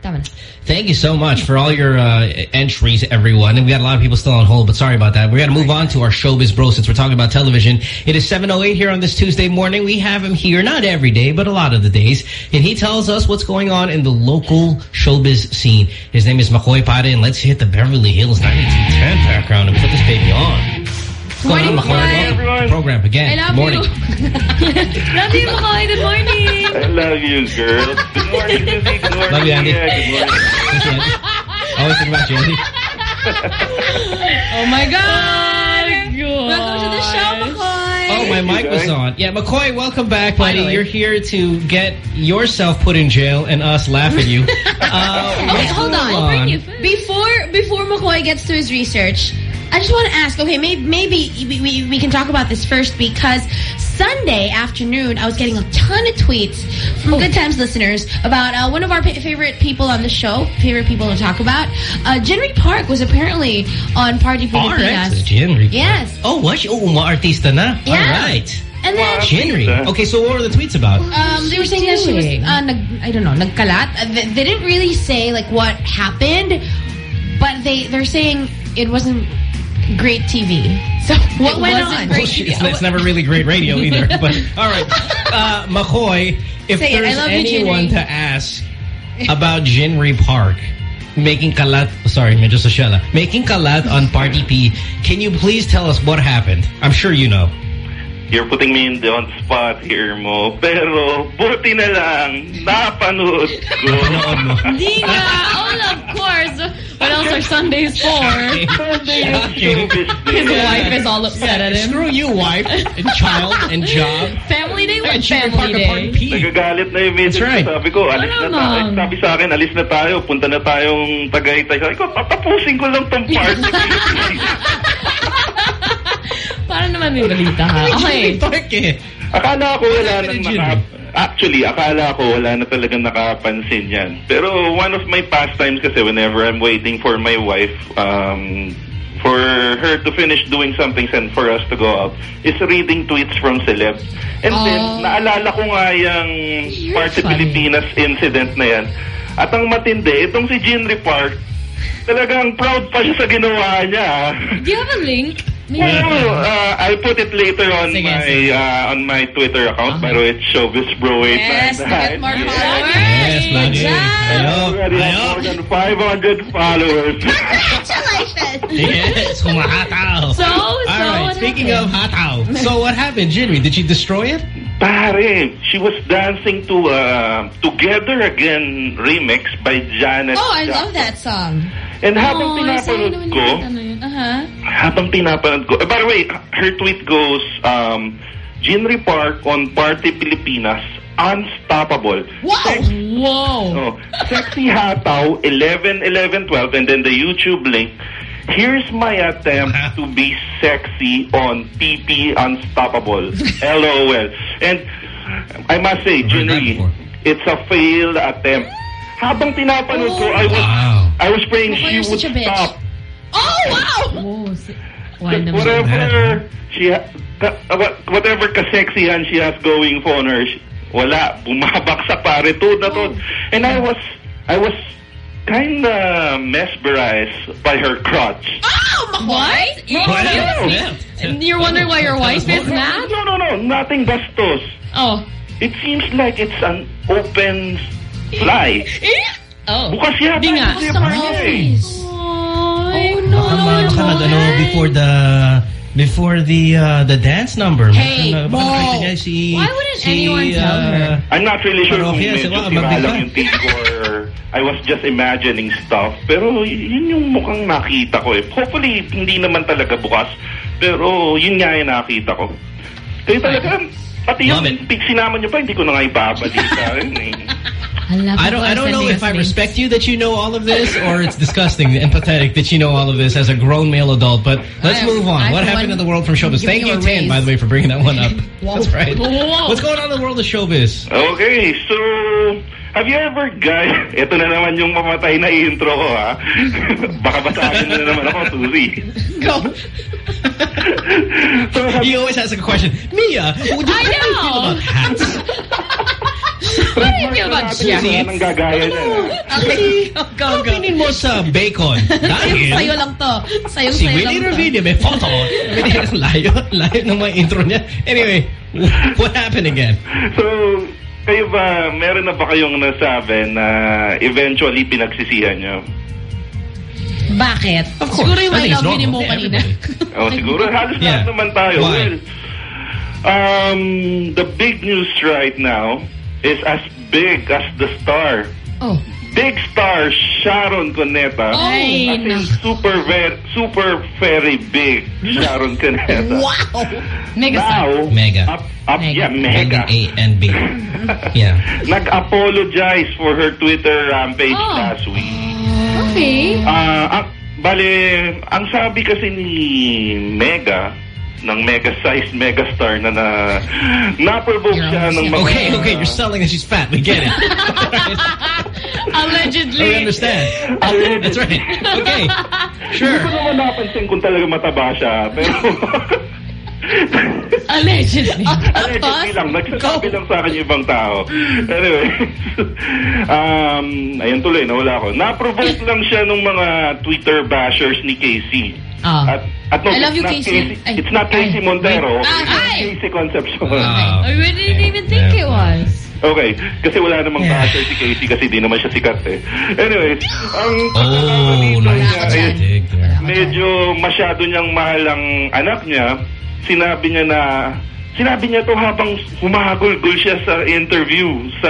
Thank you so much for all your uh, entries, everyone. And we got a lot of people still on hold, but sorry about that. We got to move on to our showbiz bro since we're talking about television. It is 7.08 here on this Tuesday morning. We have him here, not every day, but a lot of the days. And he tells us what's going on in the local showbiz scene. His name is Makoy Pare, and let's hit the Beverly Hills 9210 background and put this baby on. What's going on, Morning, Makoy? Makoy. Welcome to the program again. I love Good morning. you. [LAUGHS] love you, Makoy. Good morning. I love you, girl. Good morning, Susie. Good morning, Love you, Andy. Mia. Good morning. Thank you, Andy. Always think about you, Andy. Oh my God. Welcome to the show, McCoy. Oh, my mic was on. Yeah, McCoy, welcome back, buddy. Finally. You're here to get yourself put in jail and us laugh at you. [LAUGHS] Uh, Okay, hold going on. Bring you food. Before before McCoy gets to his research, I just want to ask. Okay, maybe maybe we, we, we can talk about this first because Sunday afternoon I was getting a ton of tweets from Oh. Good Times listeners about uh, one of our favorite people on the show, favorite people to talk about. Uh, Jinri Park was apparently on Party RX, Pilipinas. Jinri. Yes. Oh, what? Oh, mga artista na. Yeah. All right. And then Jinri. Okay, so what were the tweets about? Um, they were saying that she was, doing? uh, nag, I don't know, nagkalat. Uh, they, they didn't really say like what happened, but they they're saying it wasn't great TV. So what It went wasn't on? great Well, it's, it's never really great radio [LAUGHS] either. But all right, uh, McCoy, if Say there's love you, anyone to ask about Jinri Park making kalat, sorry, medyo sosyala, making kalat on Party P, can you please tell us what happened? I'm sure you know. You're putting me in the on spot here mo. Pero, buti na lang, napanood ko. [LAUGHS] Napanood. Hindi nga. Oh, of course. What else are Sundays for? Shocking. His wife is all upset at him. Screw you, wife, and child, and job. Family day? What Hey, Jinri family Park at Party day? P. Nagagalit na yung message That's right. Sabi ko, alis na tayo. Sabi sa akin, alis na tayo. Punta na tayong Tagaytay. Sabi ko, tatapusin ko lang tong party. [LAUGHS] Para naman may balita ha. Okay. Jinri Park eh. akala ko wala Sabi nang ni naka... Actually, akala ko wala na talagang nakapansin yan. Pero one of my pastimes kasi whenever I'm waiting for my wife, um, for her to finish doing something and for us to go out, is reading tweets from celebs. And then, Oh. naalala ko nga yung You're Party funny. Pilipinas incident na yan. At ang matindi, itong si Jinri Park, talagang proud pa siya sa ginawa niya. Do you have a link? Well, uh, I'll put it later on Sige, my sige. uh, on my Twitter account. Pero it's Showbiz Bro 89. Yes, to get more followers. Yes, lagi. Dyan. Hello. already have Hello. more than 500 followers. Congratulations. [LAUGHS] Yes, humahataw. So, so All right, what speaking happened? of hataw, so what happened, Jinri? Did she destroy it? Pare, she was dancing to uh, Together Again remix by Janet Oh, I Jackson. love that song. And habang Oh, pinapanood ko, ano yun. Uh-huh. habang pinapanood ko, eh, by the way, her tweet goes, um, Park on Party Pilipinas, unstoppable. Wow. Whoa. Oh, sexy hataw, 11, 11, 12, and then the YouTube link. Here's my attempt [LAUGHS] to be sexy on PP Unstoppable. [LAUGHS] LOL. And I must say, I've heard that Jinri, before. it's a failed attempt. Habang tinapanood ko, I was Wow. I was praying Mukhang she you're would such a bitch. stop. Oh, wow. Whoa. si- Whatever she ha- ka- what- whatever kasexihan she has going for her, she- wala, bumabak sa pare, to na to. And I was, I was kinda mesmerized by her crotch. Oh, What? Yeah. And you're wondering why your wife is mad? No, no, no, nothing bastos. Oh. It seems like it's an open fly. Oh. Bukas yata. Di nga. yung zipper eh. Oh, no, Baka meron ka nag- ano, before the before the uh, the dance number. Hey, Baka- baka Mo. nakita niya si, Why wouldn't anyone tell uh, her? I'm not really sure kung Parokya, medyo sila, tira mabigat. yung take or I was just imagining stuff. Pero y- yun yung mukhang nakita ko eh. Hopefully, hindi naman talaga bukas. Pero yun nga yung nakita ko. Kaya talaga, pati yung Love it. pig sinama nyo pa, hindi ko na nga ibabalita rin eh. I don't. I don't know if I respect you that you know all of this, or it's disgusting and pathetic that you know all of this as a grown male adult. But let's I- move on. I, what happened in the world from showbiz? Thank you you, a Tin, raise. by the way, for bringing that one up. [LAUGHS] That's right. What's going on in the world of showbiz? Okay, so have you ever guys, [LAUGHS] ito na naman yung mamatay na intro ko ha. [LAUGHS] Baka basagin na naman ako, Suzy. Go. [LAUGHS] He always has like a question. Mia, would you, I do you feel know. about hats? How do you feel about sheets? nang gagaya niya. Okay, go, go, go. pinin mo sa bacon? Dahil Sa'yo lang to. Sa'yo, si sa'yo lang to. Ravilla may photo. layo, layo ng mga intro niya. Anyway, what happened again? So, kayo ba, meron na ba kayong nasabi na eventually pinagsisihan niyo? Bakit? Of course. Siguro yung I love you. Mo kanina. Oh, siguro, [LAUGHS] halos Yeah. lahat naman tayo. Why? Well, um, the big news right now is as big as the star. Oh. Big star Sharon Cuneta. Ay, As in super very, super very big Sharon Cuneta. [LAUGHS] Wow. Mega Now, Mega. Up, up, Mega. Yeah, mega. A and B. [LAUGHS] Yeah. Nag-apologize for her Twitter rampage Oh. last week. Okay. Ah, ang, bale, ang sabi kasi ni Mega, ng mega-sized megastar na na na-provoke siya ng mga... Okay, okay, you're selling that she's fat. We get it. [LAUGHS] Allegedly. I understand. That's right. Okay. Hindi Sure. ko naman napansin kung talaga mataba siya, pero... [LAUGHS] Allegedly. Allegedly lang, nagsasabi lang sa akin yung ibang tao. Anyway, [LAUGHS] um, ayun tuloy, nawala ako. Na-provoke lang siya ng mga Twitter bashers ni Casey. Ah. At, at no, I love it's you, not Casey. Ay. It's not Casey Ay. Montero. Ay. It's Ay. Casey Concepcion. Ah, I really didn't even think it was. Okay, kasi wala namang Yeah. basher si Casey kasi di naman siya sikat eh. Anyway, ang pagkakataon Oh, niya there. medyo masyado niyang mahal ang anak niya. Sinabi niya na Sinabi niya to habang humahagulgol siya sa interview sa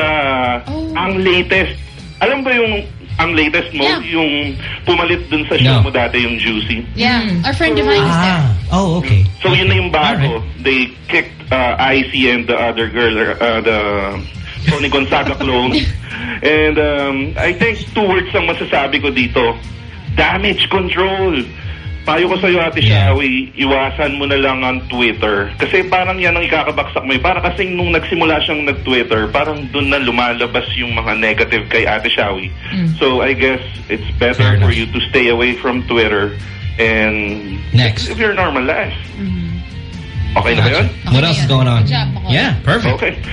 Oh. ang latest. Alam ba yung ang latest mo, Yeah. yung pumalit dun sa show No. mo dati yung Juicy? Yeah. Our friend Divine is there. Ah, oh, okay. So yun na yung bago. They kicked uh, IC and the other girl, uh, the Tony Gonzaga clone. [LAUGHS] and um, I think two words ang masasabi ko dito. Damage control. Payo ko sa'yo, Ate Yeah. Shawi, iwasan mo na lang ang Twitter. Kasi parang yan ang ikakabaksak mo. eh. Para kasing nung nagsimula siyang nag-Twitter, parang doon na lumalabas yung mga negative kay Ate Shawi. So I guess it's better Fair for enough. you to stay away from Twitter and Next. if your normal life. Okay na ba yun? What else is going on? Good job. Yeah, perfect. Okay. [CLEARS THROAT]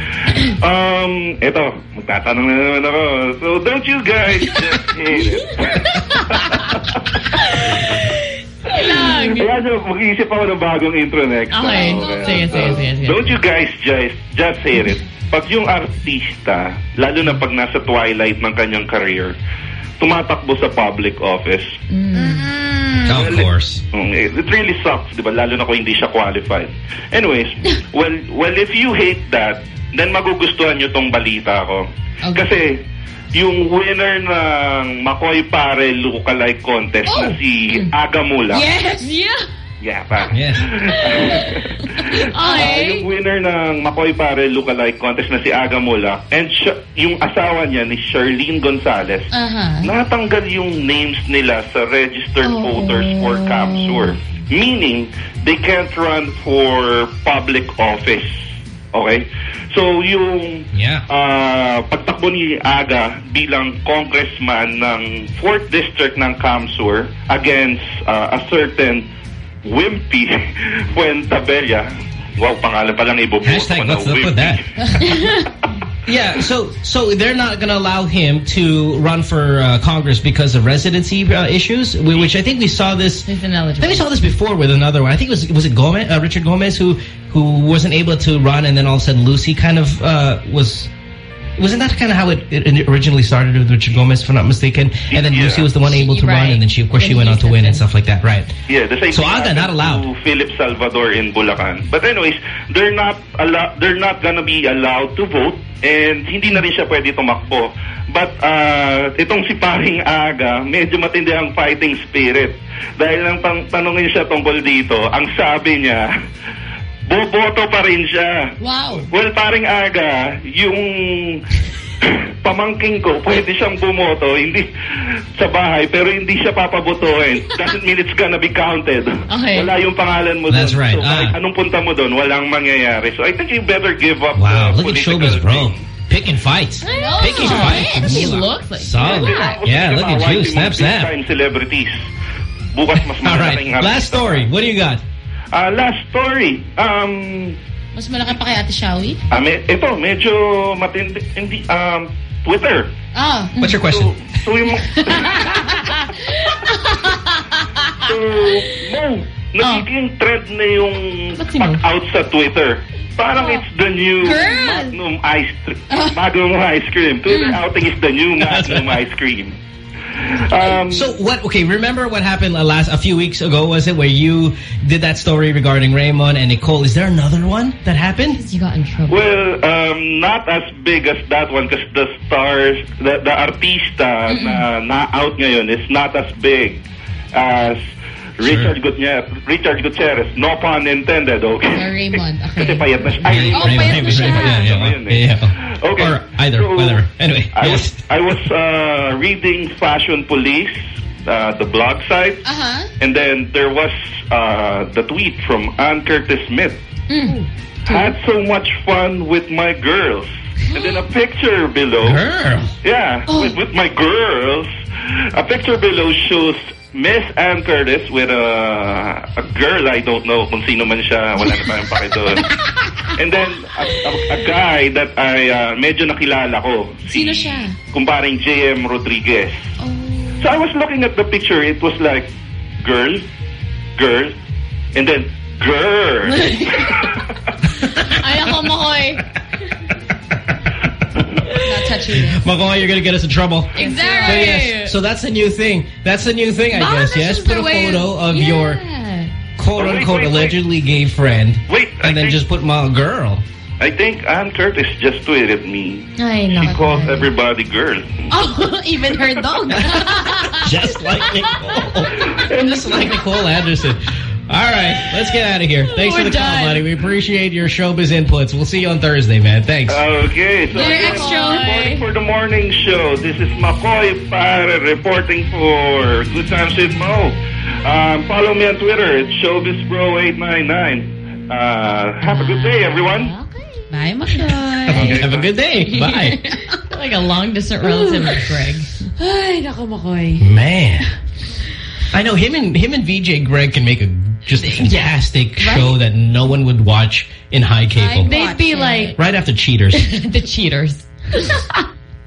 Um, ito, magtatanong na naman ako. So, don't you guys just hate it? [LAUGHS] Lang. Kaya so, mag-iisip ako ng bagong intro next Okay. time. Sige, sige, sige, sige. Don't you guys just, just hate it? Pag yung artista, lalo na pag nasa twilight ng kanyang career, tumatakbo sa public office, Of course. Mm, It it really sucks, di ba? Lalo na kung hindi siya qualified. Anyways, [LAUGHS] well, well, if you hate that, then magugustuhan nyo tong balita ko. Kasi, yung winner ng Makoy Pare Lookalike Contest na Oh. si Aga Mula. Yes. Yeah. Yeah, pa. Yes. [LAUGHS] Ah, Okay. yung winner ng Makoy Pare Lookalike Contest na si Aga Mula and yung asawa niya ni Charlene Gonzalez Uh-huh. natanggal yung names nila sa registered Oh. voters for CAMSUR. Meaning, they can't run for public office. Okay? So, yung Yeah. ah, pagtakbo ni Aga bilang congressman ng 4th District ng CAMSUR against ah, a certain Wimpy [LAUGHS] Fuentebella. Wow, pangalan pa lang iboboto Hashtag, pa na let's look Wimpy. at that. [LAUGHS] yeah, so so they're not going to allow him to run for uh, Congress because of residency uh, issues, which I think we saw this. He's I think we saw this before with another one. I think it was was it Gomez, uh, Richard Gomez, who who wasn't able to run, and then all of a sudden Lucy kind of uh, was. Wasn't that kind of how it, it originally started with Richard Gomez, if I'm not mistaken? And then Yeah. Lucy was the one able to run, and then she, of course, Then she went on to win and stuff like that, right? Yeah, the same So thing Aga, not allowed. to Philip Salvador in Bulacan. But anyways, they're not allow they're not gonna be allowed to vote and hindi na rin siya pwede tumakbo. But uh, itong si Paring Aga, medyo matindi ang fighting spirit. Dahil nang tang tanongin siya tungkol dito, ang sabi niya, [LAUGHS] boboto pa rin siya. Wow. Well, paring aga, yung [LAUGHS] pamangking ko, pwede siyang bumoto, hindi sa bahay, pero hindi siya papabotohin. Doesn't mean it's gonna be counted. Okay. Wala yung pangalan mo That's doon. right. So, Ah. anong punta mo doon, walang mangyayari. So, I think you better give up Wow, the look at showbiz, bro. thing. Picking fights. Know. Picking fights. He looks like Solid. that. Yeah, look at you. Snap, snap. celebrities. Bukas mas [LAUGHS] All malaking right. Last story. What do you got? Ah, last story. Um, Mas malaki pa kay Ate Shawi? ah, me, ito, medyo matindi. Hindi, um, Twitter. Ah. What's your question? So, so yung... [LAUGHS] so, Mo, nagiging trend na yung pag-out sa Twitter. Parang it's the new Girl. Magnum ice cream. Magnum ice cream. Twitter Mm. outing is the new [LAUGHS] Magnum ice cream. Um, So what? Okay, remember what happened uh, last a few weeks ago? Was it where you did that story regarding Raymond and Nicole? Is there another one that happened? You got in trouble. Well, um, not as big as that one because the stars, the, the artista na na-out ngayon is not as big as Richard Gutierrez. Richard Gutierrez. No pun intended, okay? Or Raymond. [LAUGHS] Kasi Okay. payat na siya. Ay, Oh, payat na siya. Yeah, yeah, Ayun yeah, yeah. Okay. Or either, So, whatever. Anyway, I yes. was I was uh, reading Fashion Police, uh, the blog site, Uh-huh. and then there was uh, the tweet from Anne Curtis Smith. Mm. Had so much fun with my girls. And then a picture below. Girl. Yeah, Oh. with, with my girls. A picture below shows Miss Anne Curtis with a, a girl, I don't know kung sino man siya, wala na tayong pake doon. [LAUGHS] And then, a, a, a guy that I uh, medyo nakilala ko. Sino siya? Kumparing JM Rodriguez. Oh. So I was looking at the picture, it was like, girl, girl, and then, girl. [LAUGHS] Ay, ako, Makoy. [LAUGHS] Not touching it. [LAUGHS] Makoy, you're gonna get us in trouble. Exactly. So yes, so that's a new thing. That's a new thing, I Baka guess. Yes, put a the way- photo of Yeah. your quote-unquote wait, wait. allegedly gay friend, Wait, I and then think- just put my girl. I think Anne Curtis just tweeted me. I know. She calls everybody girl. Oh, [LAUGHS] even her dog. Just like Nicole. [LAUGHS] Just like Nicole Anderson. All right, let's get out of here. [LAUGHS] Thanks We're for the call, buddy. We appreciate your showbiz inputs. We'll see you on Thursday, man. Thanks. Okay, so You're extra. for the morning show. This is McCoy Pare reporting for Good Times with Mo. Um, follow me on Twitter. It's ShowbizBro899. Uh, have a good day, everyone. Okay. Bye, Makoy. [LAUGHS] Have a good day. Bye. [LAUGHS] like a long distant relative of Greg. [SIGHS] Ay, nako, Makoy. Man. I know him and him and VJ Greg can make a just a fantastic show that no one would watch in high cable. They'd be Watch like [LAUGHS] right after Cheaters. [LAUGHS] the cheaters. [LAUGHS]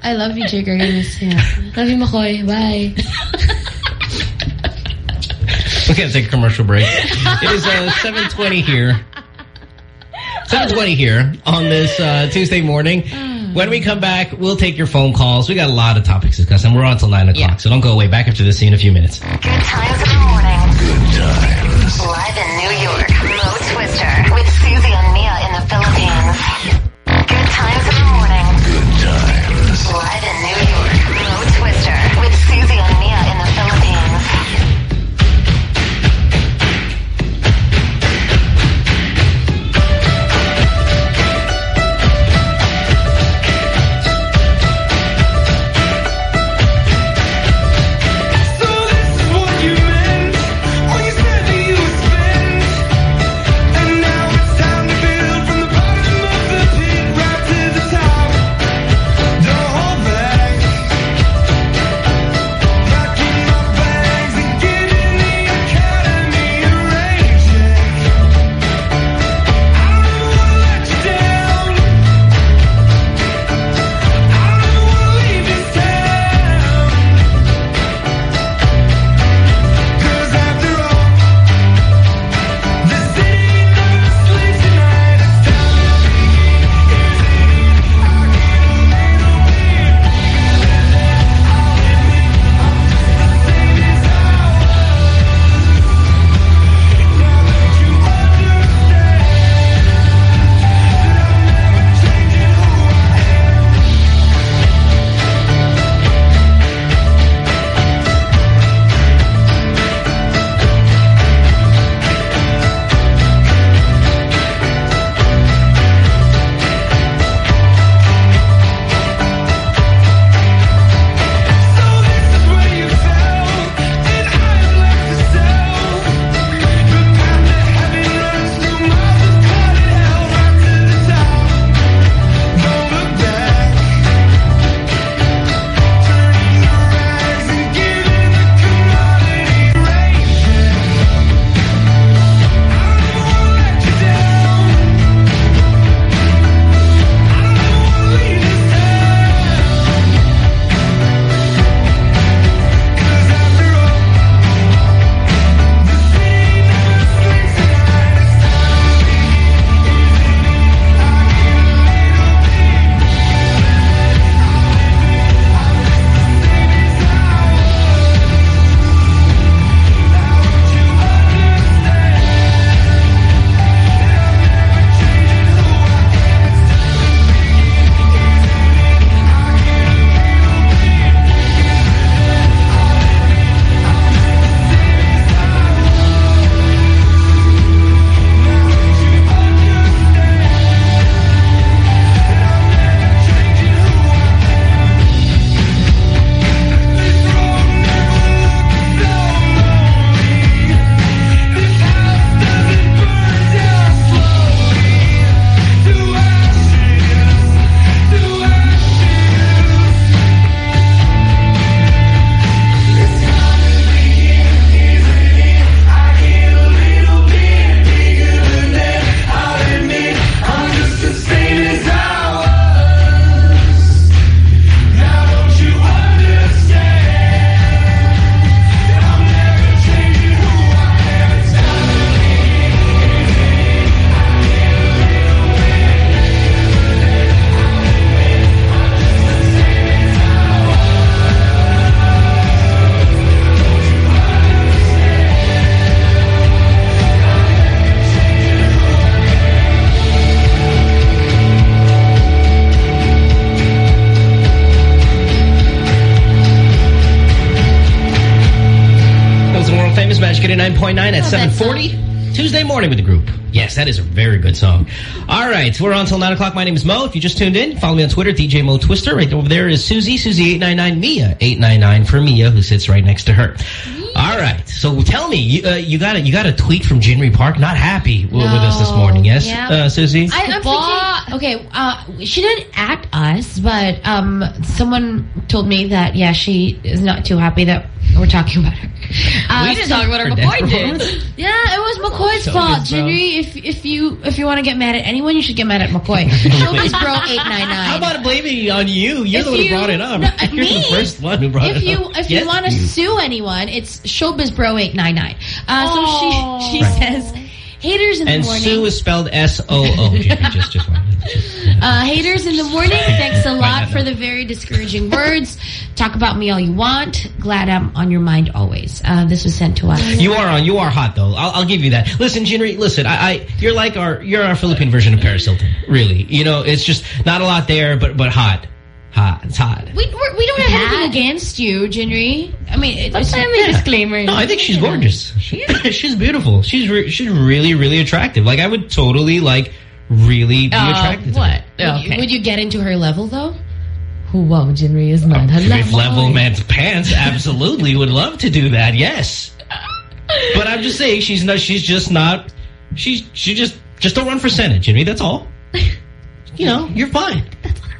I love you, Jake. I miss you. Love you, Makoy. Bye. we can't take a commercial break. It is uh, 7.20 here. 7.20 here on this uh, Tuesday morning. When we come back, we'll take your phone calls. We got a lot of topics to discuss, and we're on until 9 o'clock. Yeah. So don't go away. Back after this, see you in a few minutes. Good times in the morning. Good times. Live in 89.9 at 740. Tuesday morning with the group. Yes, that is a very good song. All right, we're on till 9 o'clock. My name is Mo. If you just tuned in, follow me on Twitter, DJ Mo Twister. Right over there is Susie, Susie899, Mia, 899 for Mia, who sits right next to her. All right, so tell me, you, uh, you got a, you got a tweet from Jinri Park, not happy w- with us this morning, yes, Yeah. uh, Susie? I, I'm thinking, okay, uh, she didn't at us, but um, someone told me that, yeah, she is not too happy that we're talking about her. Uh, We didn't talk about her. Her McCoy did. Yeah, it was McCoy's Showbiz fault, Bro. Jinri. If if you if you want to get mad at anyone, you should get mad at McCoy. Showbiz Bro [LAUGHS] eight nine nine. How about blaming on you? You're If the one who brought it up. no, [LAUGHS] You're me? the first one who brought if it you up. if Yes, you want to sue anyone, it's Showbiz Bro eight nine nine. Uh, so she she Right. says, haters in the And morning. Sue is spelled S-O-O. [LAUGHS] just, just one. Uh, haters in the morning, thanks a [LAUGHS] lot for the very discouraging words. Talk about me all you want. Glad I'm on your mind always. Uh, this was sent to us. You are on. You are hot though. I'll, I'll give you that. Listen, Jinri. Listen, I, I, you're like our, you're our Philippine version of Paris Hilton. Really, you know, it's just not a lot there, but but hot, hot. It's hot. We we're, we don't have anything against you, Jinri. I mean, it, it's Let me disclaimer. No, I think she's gorgeous. [LAUGHS] She [LAUGHS] she's beautiful. She's re she's really really attractive. Like I would totally like really be Uh, attracted to what? her. Would, you, would you get into her level though? Wow, Jinri is mad. If level man's pants, absolutely would love to do that. Yes, but I'm just saying she's not. She's just not. She's she just just don't run for senate, Jimmy. That's all. [LAUGHS] You know, you're fine.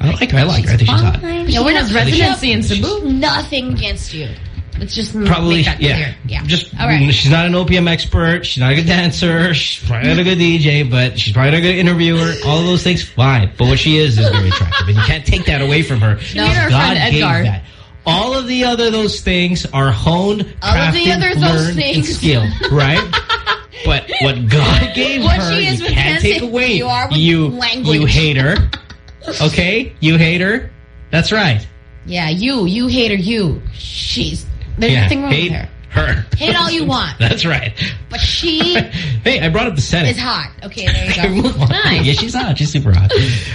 I like her. I like her. I think she's hot. Yeah, we're not residency in Cebu. Nothing against you. Let's just Probably, make that yeah. clear. Yeah. Just, All right. she's not an opium expert. She's not a good dancer. She's probably not a good DJ, but she's probably not a good interviewer. All of those things, fine. But what she is is very attractive, and you can't take that away from her. No. Meet our God friend gave Edgar. that. All of the other those things are honed, All of crafted, the other those learned, and skilled, right? But what God [LAUGHS] gave What her, she is you with can't take away. you are with you, language. you hater. Okay, you hater. That's right. Yeah, you, you hater, you. She's there's yeah, nothing wrong hate with her. her. Hate all you want, [LAUGHS] That's right. but she [LAUGHS] Hey, I brought up the Senate. is hot. Okay, there you [LAUGHS] go. Nice. Yeah, she's hot. She's super hot.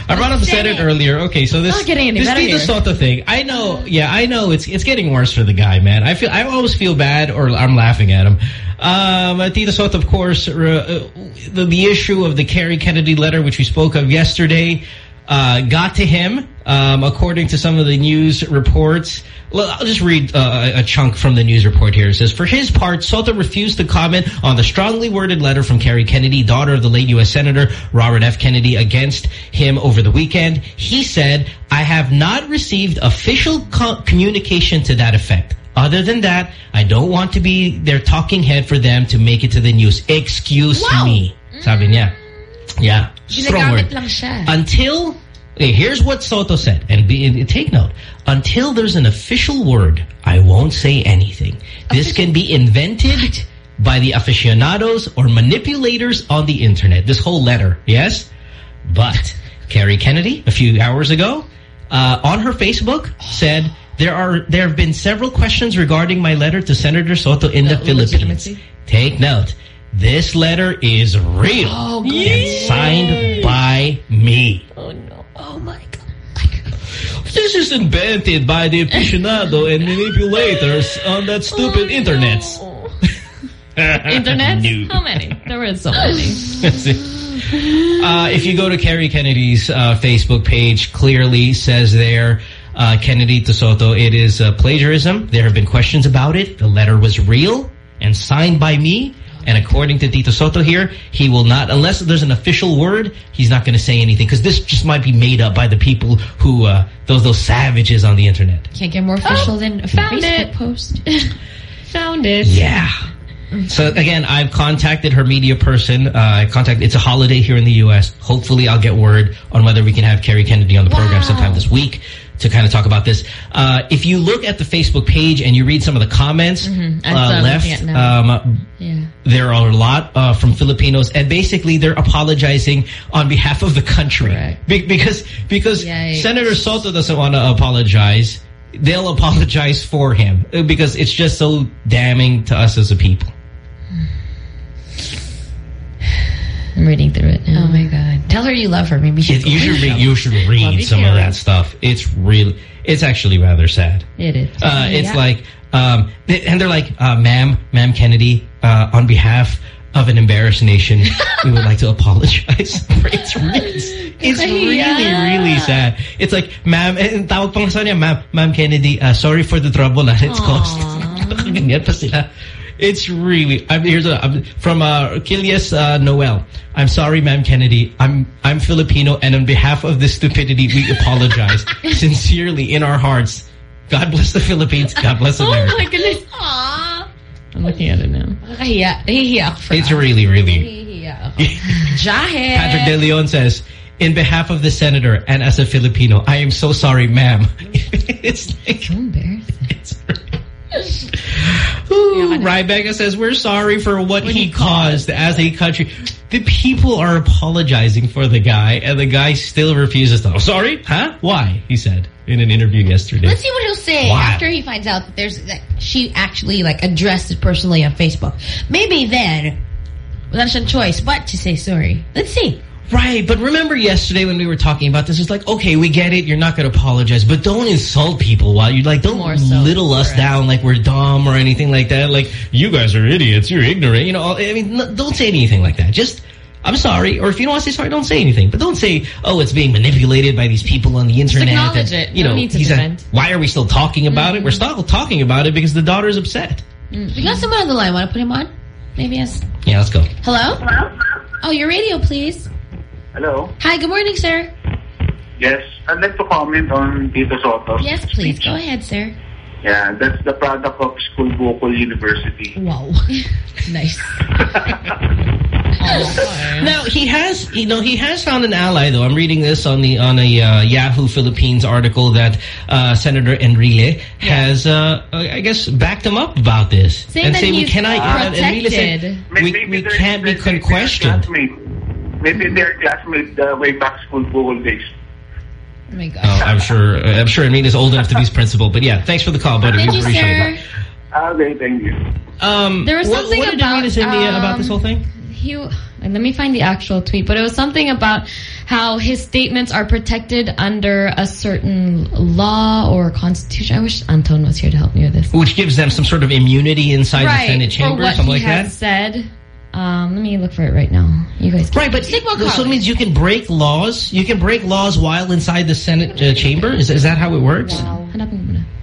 I brought up the Senate earlier. Okay, so this Not getting any this Tito. Sotto thing. I know. Yeah, I know. It's it's getting worse for the guy, man. I feel I always feel bad, or I'm laughing at him. Um, Tito Sotto, of course, uh, uh, the the issue of the Kerry Kennedy letter, which we spoke of yesterday. Uh, got to him, um, according to some of the news reports. Well, I'll just read uh, a chunk from the news report here. It says, for his part, Sotto refused to comment on the strongly worded letter from Kerry Kennedy, daughter of the late U.S. Senator Robert F. Kennedy, against him over the weekend. He said, I have not received official co communication to that effect. Other than that, I don't want to be their talking head for them to make it to the news. Excuse me. Sabi niya. Yeah. Strong word. lang siya. Until, okay, here's what Sotto said, and, be, take note. Until there's an official word, I won't say anything. This can be invented by the aficionados or manipulators on the internet. This whole letter, yes? But Kerry Kennedy, a few hours ago, uh, on her Facebook, said there are there have been several questions regarding my letter to Senator Sotto in the, The Philippines. Take note. This letter is real Oh, and signed by me. Oh no. Oh my god. This is invented by the aficionado and manipulators on that stupid internet. Internet? No. [LAUGHS] How many? There is so many. [LAUGHS] [LAUGHS] uh, if you go to Kerry Kennedy's uh, Facebook page, clearly says there, uh, Kennedy to Sotto, it is uh, plagiarism. There have been questions about it. The letter was real and signed by me. And according to Tito Sotto here, he will not, unless there's an official word, he's not going to say anything. Because this just might be made up by the people who, uh, those those savages on the internet. Can't get more official Oh, than a found Facebook it. post. [LAUGHS] [LAUGHS] Found it. Yeah. So again, I've contacted her media person. Uh, I contact. It's a holiday here in the U.S. Hopefully, I'll get word on whether we can have Kerry Kennedy on the program sometime this week to kind of talk about this. Uh, if you look at the Facebook page and you read some of the comments Mhm. Uh, left, looking at now. um, Yeah. there are a lot uh, from Filipinos, and basically they're apologizing on behalf of the country Be because because Yikes. Senator Sotto doesn't want to apologize. They'll apologize for him because it's just so damning to us as a people. I'm reading through it now. Oh my god. Tell Tell her you love her. Maybe she you should read, you should read some of that stuff. It's really, it's actually rather sad. It is. Uh, it's Yeah. like, um, they- and they're like, uh, ma'am, ma'am Kennedy, uh, on behalf of an embarrassed nation, we would like to apologize. [LAUGHS] it's [LAUGHS] really, it's really, Yeah. really sad. It's like, ma'am, and tawag pa sa kanya, ma'am, ma'am Kennedy, uh, sorry for the trouble that it's caused. [LAUGHS] Ganyan pa sila. It's really. I'm here's a I'm, from uh, Kilias uh, Noel. I'm sorry, ma'am Kennedy. I'm I'm Filipino, and on behalf of this stupidity, we apologize [LAUGHS] sincerely in our hearts. God bless the Philippines. God bless America. Oh America. my goodness. Aww. I'm looking at it now. Nakakahiya. Nahihiya It's really, really. Nahihiya ako. Jahe. [LAUGHS] Patrick De Leon says, in behalf of the senator and as a Filipino, I am so sorry, ma'am. [LAUGHS] it's like So embarrassing. It's Ooh, Rebecca says, we're sorry for what he caused as a country. The people are apologizing for the guy, and the guy still refuses to. Oh, sorry? Huh? Why? He said in an interview yesterday. Let's see what he'll say after he finds out that there's that she actually like addressed it personally on Facebook. Maybe then, wala na siyang choice but to say sorry. Let's see. Right, but remember yesterday when we were talking about this, it's like, okay, we get it, you're not going to apologize, but don't insult people while you like, don't so, little us down like we're dumb or anything like that. Like, you guys are idiots, you're ignorant, you know, I mean, no, don't say anything like that. Just, I'm sorry, or if you don't want to say sorry, don't say anything. But don't say, oh, it's being manipulated by these people on the internet. acknowledge and, it. You No know, need to he said, why are we still talking about it? We're mm-hmm. still talking about it because the daughter's upset. Mm. We got someone on the line. Want to put him on? Maybe yes. Yeah, let's go. Hello? Hello? Oh, your radio, please. Hello. Hi, good morning, sir. Yes, I'd like to comment on Tito Sotto's Yes, please. speech. Go ahead, sir. Yeah, that's the product of Iskul Bukol University. Wow. [LAUGHS] nice. [LAUGHS] Now he has, you know, he has found an ally. Though I'm reading this on the on a uh, Yahoo Philippines article that uh, Senator Enrile has, uh, I guess, backed him up about this Saying and that say we cannot. uh, Enrile said protected. we, Maybe we can't be maybe they're questioned. Classmates. Maybe they're classmates uh, way back Iskul Bukol days. Oh my God. Oh, I'm sure. I'm sure Enrile's old enough to be his principal. But yeah, thanks for the call, buddy. Thank we you, appreciate sir. it. Okay, thank you. Um, There was what, something what did about, Enrile say Mia, about this um, whole thing? He, let me find the actual tweet, but it was something about how his statements are protected under a certain law or constitution. I wish Anton was here to help me with this. Which gives them some sort of immunity inside right, the Senate chamber, what something he like has that. said. Um, let me look for it right now. You guys. Right, but so it means you can break laws. You can break laws while inside the Senate uh, chamber. Is is that how it works?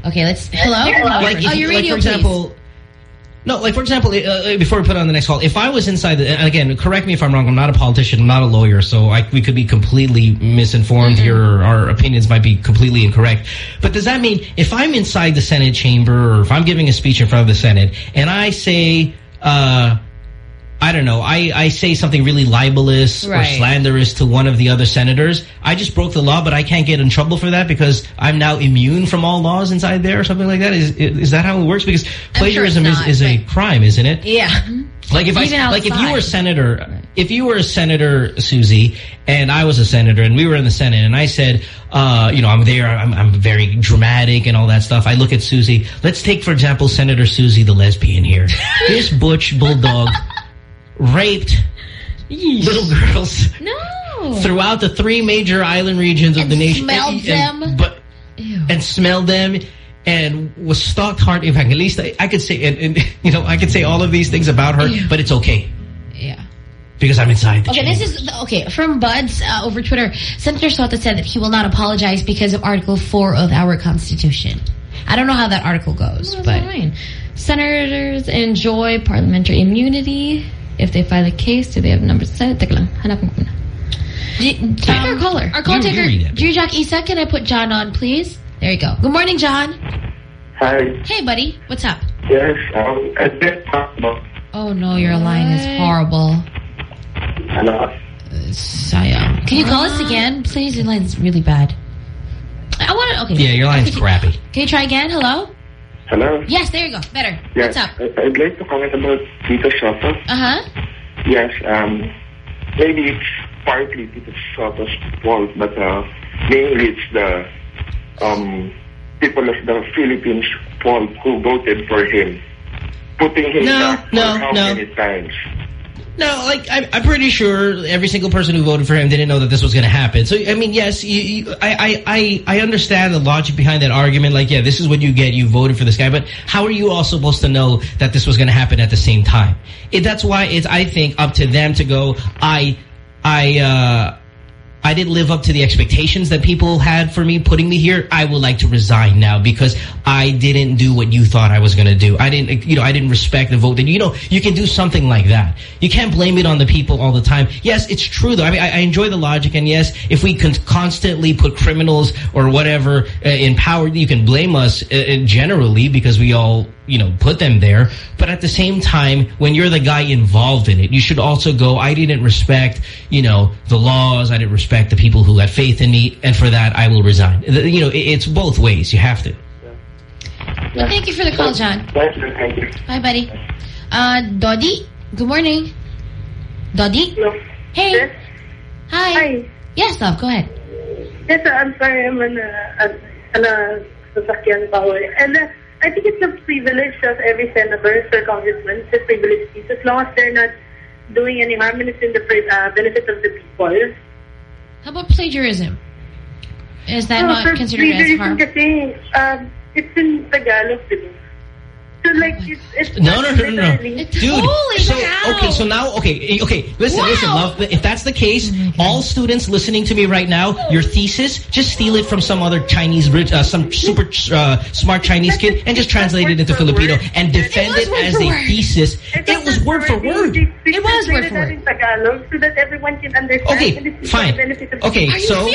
Okay, let's. Hello? Like, oh, you- your like, for example. No, like for example, uh, before we put on the next call, if I was inside, the, and again, correct me if I'm wrong. I'm not a politician. I'm not a lawyer, so I, we could be completely misinformed Mm-hmm. here. Or our opinions might be completely incorrect. But does that mean if I'm inside the Senate chamber, or if I'm giving a speech in front of the Senate, and I say, uh, I don't know, I, I say something really libelous or slanderous to one of the other senators, I just broke the law, but I can't get in trouble for that because I'm now immune from all laws inside there or something like that? Is is that how it works? Because plagiarism not, is, is a crime, isn't it? Yeah. Like if Even I like if you were a senator, if you were a senator, Susie, and I was a senator, and we were in the Senate, and I said, uh, you know, I'm there, I'm, I'm very dramatic and all that stuff. I look at Susie. Let's take, for example, Senator Susie, the lesbian here. [LAUGHS] this butch bulldog raped little girls No. throughout the three major island regions of And the nation. smelled and, them. but and smelled them and was stalked hard evangelista. I could say, and, and [LAUGHS] you know, I could say all of these things about her, but it's okay Yeah. because I'm inside the Okay, chamber. this is okay from Buds uh, over Twitter. Senator Sotto said that he will not apologize because of Article Four of our Constitution. I don't know how that article goes, That's but fine. Senators enjoy parliamentary immunity if they file a case. Do they have numbers? Senate? Teka lang. Hanapin ko muna. Check our caller. Our call You- you taker, read it. Drew Jack Isa. Can I put John on, please? There you go. Good morning, John. Hi. Hey, buddy. What's up? Yes, um, I just talked about Oh no, your line is horrible. ano, Sayang. Can you call us again, please? Your line's really bad. I want to. Okay. Yeah, your line's [LAUGHS] crappy. Can you try again? Hello. Hello? Yes, there you go. Better. Yes, What's up? I- I'd like to comment about Tito Sotto. Uh huh. Yes, um, maybe it's partly Tito Sotto's fault, but uh, mainly it's the um, people of the Philippines' fault who voted for him, putting him No, back no, for how no. many times? No, like I'm, I'm pretty sure every single person who voted for him didn't know that this was going to happen. So I mean, yes, you, you, I, I I understand the logic behind that argument. Like, yeah, this is what you get. You voted for this guy, but how are you all supposed to know that this was going to happen at the same time? It, that's why it's I think up to them to go. I I. uh I didn't live up to the expectations that people had for me putting me here. I would like to resign now because I didn't do what you thought I was going to do. I didn't, you know, I didn't respect the vote. That you know, you can do something like that. You can't blame it on the people all the time. Yes, it's true though. I mean, I, I enjoy the logic, and yes, if we can constantly put criminals or whatever uh, in power, you can blame us uh, generally because we all you know, put them there. But at the same time, when you're the guy involved in it, you should also go, I didn't respect, you know, the laws. I didn't respect the people who had faith in me. And for that, I will resign. You know, it's both ways. You have to. Well, thank you for the call, John. Thank you, thank you. Bye, buddy. Uh, Dodi, good morning. Dodi? Hello. Hey. Yes. Hi. Hi. Yes, love, go ahead. Yes, sir, I'm sorry. I'm on a, on a sasakyan pa eh. And uh, I think it's a privilege of every senator or congressman to privilege these as long as they're not doing any harm and it's in the uh, benefit of the people. How about plagiarism? Is that No, not considered as harm? kasi, um, it's in Tagalog, diba? So like, it's, it's No, no, no, no, no. literally- Dude, so, okay, so now, okay, okay, listen, listen, love, if that's the case, all students listening to me right now, your thesis, just steal it from some other Chinese, uh, some super uh, smart Chinese kid and just translate it into Filipino and defend it, word as a word. thesis. It was word for word. It was word for word. in Tagalog so that everyone can understand. Okay, fine. for the benefit of Okay, so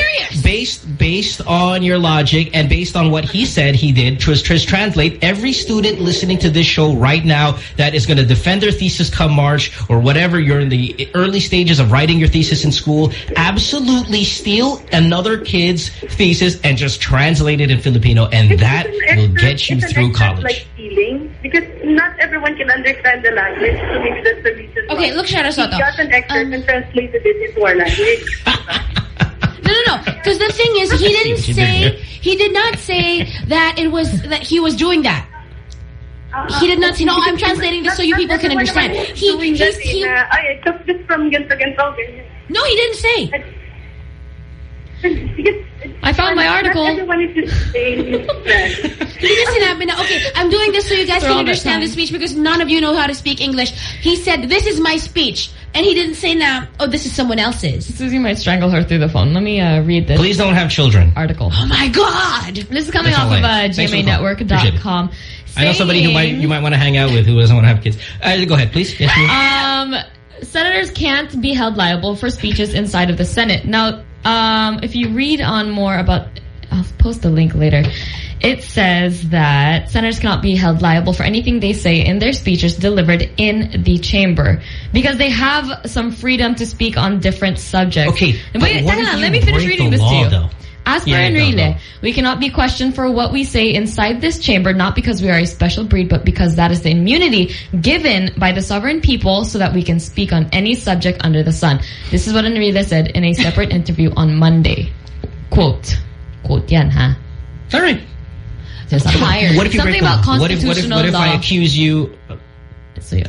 based based on your logic and based on what he said he did, tris, tris translate every student listening to this show right now that is going to defend their thesis come March or whatever you're in the early stages of writing your thesis in school, absolutely steal another kid's thesis and just translate it in Filipino, and that will get you through college. like stealing because not everyone can understand the language. So maybe that's the reason. Okay, why look, Shadow he Sotto. got an excerpt um, and translated it into our language. [LAUGHS] No, no, no. Because the thing is, he [LAUGHS] didn't what you did say, he did not say that it was, that he was doing that. He did not say, no, I'm translating this so you people can understand. He, doing he's, that he, in, uh, I took this from ganito. ganyan. no, he didn't say. I found my article. Not everyone is just saying that. He sinabi na, okay, I'm doing this so you guys For can understand the speech because none of you know how to speak English. He said, this is my speech. And he didn't say now, oh, this is someone else's. Susie might strangle her through the phone. Let me uh, read this. Please don't have children. Article. Oh my God! This is coming That's off of right. uh, Thanks for the call. Appreciate it. GMAnetwork.com. I know somebody who might you might want to hang out with who doesn't want to have kids. Uh, go ahead, please. Yes, [LAUGHS] please. Um, senators can't be held liable for speeches inside of the Senate. Now, um, if you read on more about, I'll post the link later. It says that senators cannot be held liable for anything they say in their speeches delivered in the chamber because they have some freedom to speak on different subjects. Okay, but, but what hang if on, you let me finish reading this law, to you. though? As per Yeah, Enrile, we cannot be questioned for what we say inside this chamber, not because we are a special breed, but because that is the immunity given by the sovereign people so that we can speak on any subject under the sun. This is what Enrile said in a separate [LAUGHS] interview on Monday. Quote. Quote yan, ha? All right. Just tired. What if you Something break the about law? What if, what if, what if I accuse you?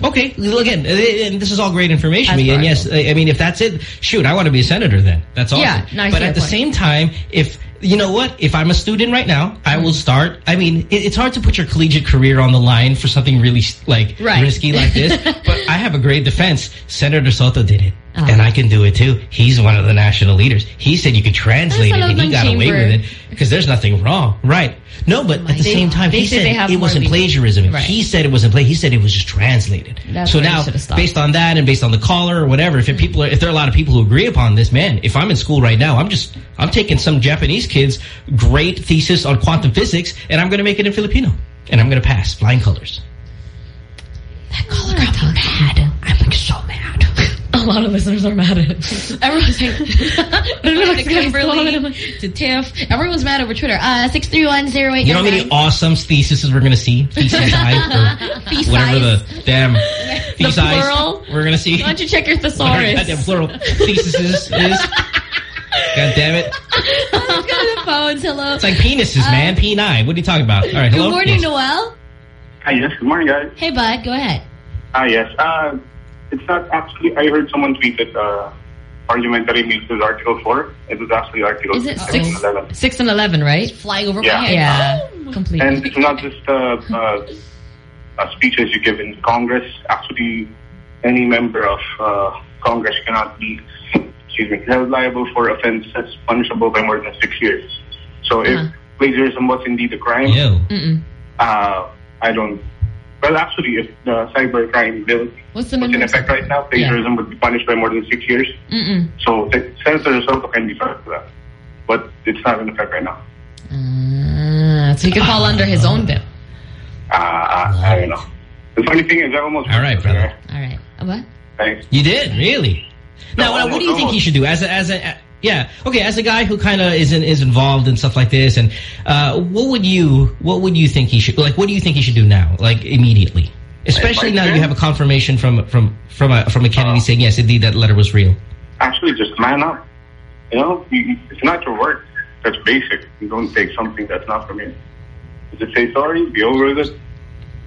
Okay, well, again, uh, and this is all great information. And yes, I mean, if that's it, shoot, I want to be a senator then. That's awesome. Yeah, I but at the point. same time, if you know what, if I'm a student right now, I will start. I mean, it, it's hard to put your collegiate career on the line for something really like Right. risky like this. [LAUGHS] but I have a great defense. Senator Sotto did it. Ah. And I can do it too. He's one of the national leaders. He said you could translate it, and he got away with it because there's nothing wrong, right? No, but at the They- same time, he said it wasn't plagiarism. Right. He said it wasn't play. He said it was just translated. That's so now, based on that and based on the caller or whatever, if it, people are, if there are a lot of people who agree upon this, man, if I'm in school right now, I'm just I'm taking some Japanese kids great thesis on quantum physics and I'm going to make it in Filipino and I'm going to pass flying colors. That Caller got me mad. I'm like so mad. A lot of listeners are mad at it. Everyone's like, Relax, to guys. Kimberly, to Tiff. Everyone's mad over Twitter. Uh, six three one zero eight You know how many awesome theses we're going to see? Thesis or [LAUGHS] Feces. whatever the damn The thesis plural. we're going to see. Why don't you check your Whatever thesaurus? goddamn plural thesis is. God damn it. [LAUGHS] Let's go to the phones. Hello. It's like penises, Uh, man. P9. What are you talking about? All right, hello? Good morning, Yes. Noel. Hi, yes. Good morning, guys. Hey, bud. Go ahead. Ah, yes. Uh, it's not actually. I heard someone tweet that uh, parliamentary means was Article Four. It was actually Article Is it six six? and eleven. Six and eleven, right? Flying over Yeah. my head. Yeah, completely. And it's not just uh, uh, uh, speeches you give in Congress. Actually, any member of uh, Congress cannot be, excuse me, held liable for offenses punishable by more than six years. So if Uh-huh. plagiarism was indeed a crime, uh, I don't. Well, actually, if the cybercrime bill What's the was in effect right now, plagiarism would be punished by more than six years. Mm-mm. So the Senator Sotto can be charged for that. But it's not in effect right now. Ah, so he could fall under his own bill. Uh, I, I don't know. The funny thing is, I almost. All right, brother. All right. Uh, What? Thanks. You did really. Now, No, uh, what do you almost, think he should do as a, as a uh, yeah okay as a guy who kind of is in, is involved in stuff like this and uh, what would you what would you think he should like what do you think he should do now like immediately especially now you have a confirmation from from from a from a Kennedy saying yes indeed that letter was real. Actually, just man up. You know, you, it's not your work. That's basic. You don't take something that's not from you. Just say sorry, be over with it,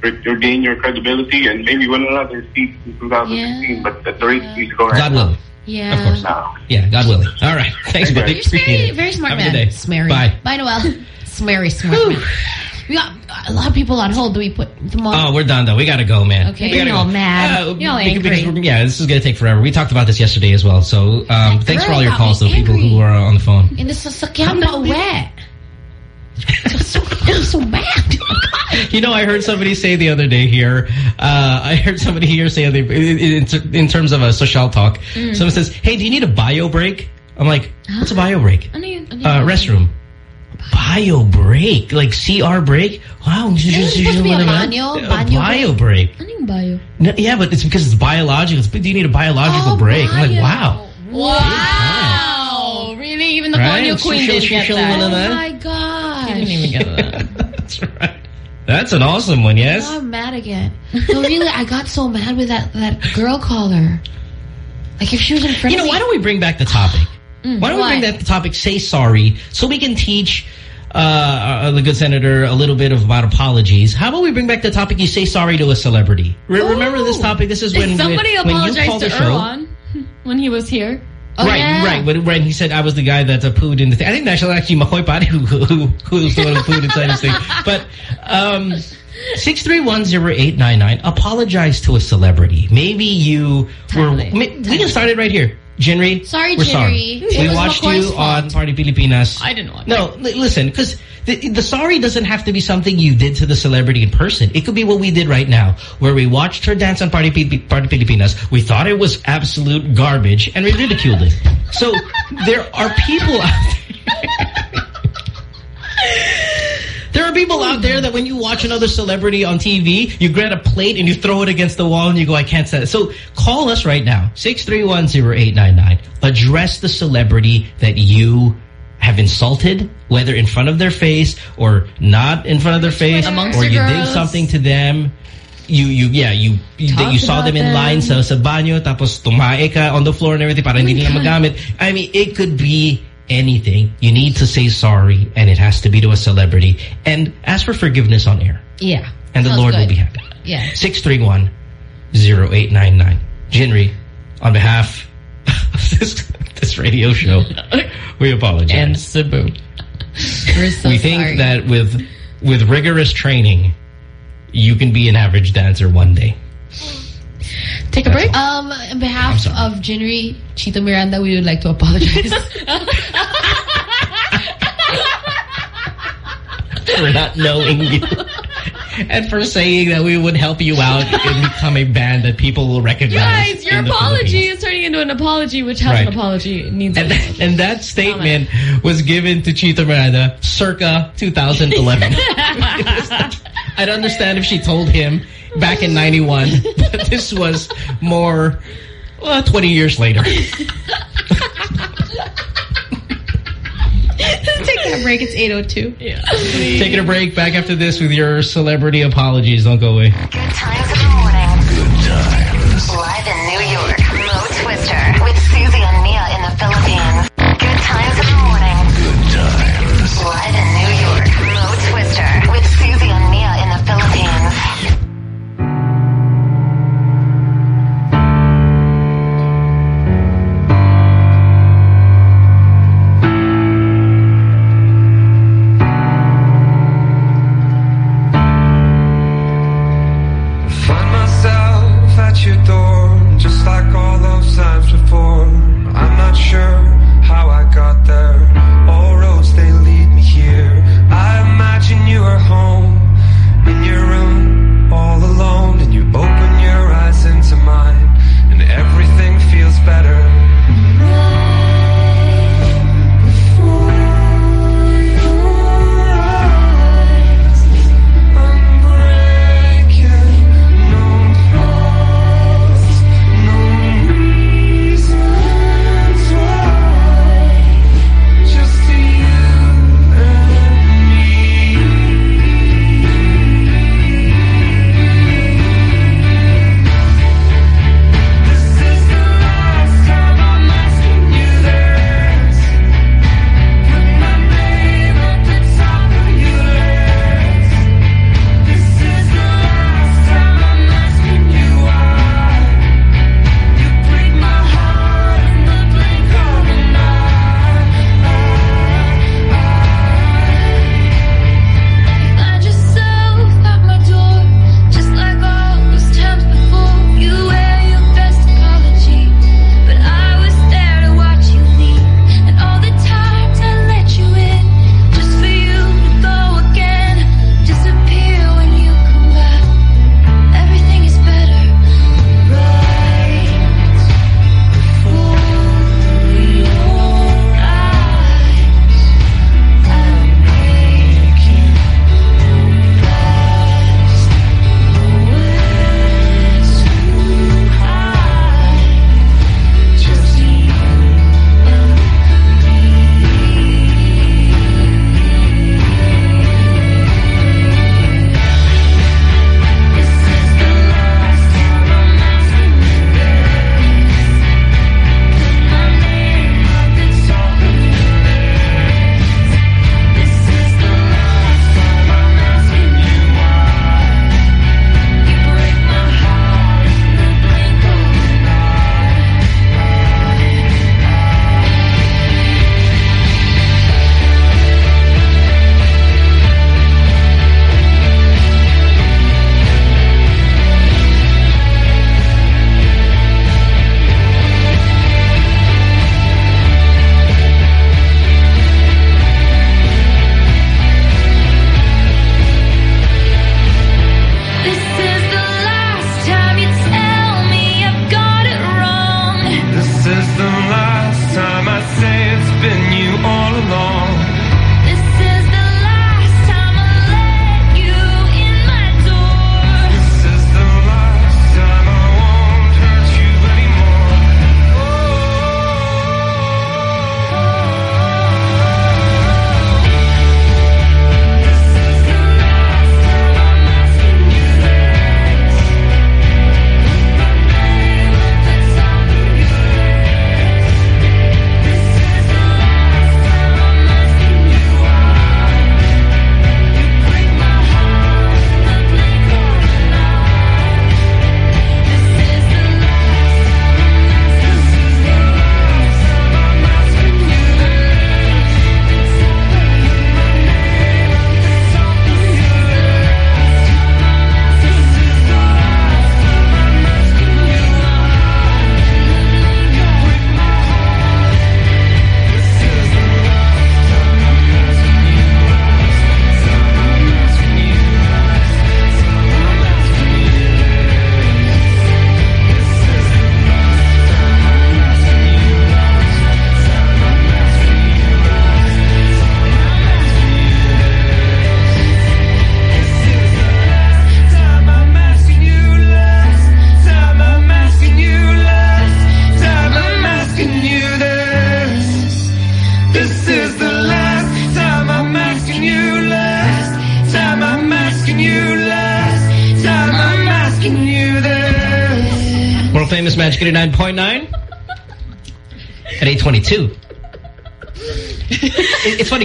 re- regain your credibility, and maybe win another seat in 2016. But at the rate he's going God willing. Yeah. Of course. now. Yeah, God willing. All right. Thanks, buddy. You're very, very smart Have a man. good day. Smerry. Bye. Bye, Noel. Smerry, smart man. We got a lot of people on hold. Do we put them on? Oh, we're done though. We gotta go, man. Okay. You're all go. mad. Uh, You're all because- because angry. yeah, this is gonna take forever. We talked about this yesterday as well. So um, thanks for all your calls, me though. People who are on the phone. In the sasakyan pa so, I'm so mad. [LAUGHS] You know, I heard somebody say the other day here. Uh, I heard somebody here say in, terms of a social talk. Mm. Someone says, "Hey, do you need a bio break?" I'm like, "What's a bio break?" Ano yun? Ano Uh, restroom. Bio break, like CR break. Wow, Isn't it supposed to be a banyo? Banyo bio break. Ano yung bio? No, yeah, but it's because it's biological. It's, do you need a biological Oh, break? I'm like, bio. wow. Wow. Really? Even the Right? Banyo Queen Social- didn't get social that. one of that? Oh my gosh. He didn't even get that. [LAUGHS] That's right. That's an awesome one, yes? Now I'm mad again. No, really, I got so mad with that, that girl caller. Like, if she was in front You know, why don't we bring back the topic? [GASPS] Mm, why don't we bring back the topic, say sorry, so we can teach uh, uh, the good senator a little bit of about apologies. How about we bring back the topic, you say sorry to a celebrity? Re remember this topic? This is when, Somebody when, when you apologized called to the show. Erwan [LAUGHS] when he was here. Oh, right, yeah. right. When, when he said I was the guy that uh, pooed in the thing. I think that's actually Makoy Pare who, who, who was the one who pooed inside his thing. But um, 6310899, apologize to a celebrity. Maybe you were... We can start it right here. Jinri, Sorry, we're Jinri. sorry. It We watched Makoy's you fault. on Party Pilipinas. I didn't watch No, li- listen, because the, the sorry doesn't have to be something you did to the celebrity in person. It could be what we did right now, where we watched her dance on Party, Pi- Party Pilipinas. We thought it was absolute garbage, and we ridiculed it. So there are people out there. [LAUGHS] Are people out there that when you watch another celebrity on TV, you grab a plate and you throw it against the wall and you go, I can't say it. So call us right now, 6310899. Address the celebrity that you have insulted, whether in front of their face or not in front of their face, Amongst or you did something to them. You, you, yeah, you, you, that you saw them in them. line sa, sa banyo, tapos tumae ka on the floor and everything para hindi nila magamit. I mean, it could be anything. You need to say sorry, and it has to be to a celebrity. And ask for forgiveness on air. Yeah. And the Sounds Lord will be happy. Yeah. 631-0899. Jinri, on behalf of this, this radio show, we apologize. And Cebu. So we think sorry. that with with rigorous training, you can be an average dancer one day. Take a break. Um, on behalf of Jinri, Chito Miranda, we would like to apologize. [LAUGHS] [LAUGHS] for not knowing you. and for saying that we would help you out and [LAUGHS] become a band that people will recognize. Guys, your apology is turning into an apology, which has Right. an apology. It needs And, an and that statement was given to Chito Miranda circa 2011. [LAUGHS] I'd understand if she told him back in 91, [LAUGHS] but this was more, well, 20 years later. [LAUGHS] Taking a break, it's 8.02. Yeah. Taking a break, back after this with your celebrity apologies. Don't go away. Good times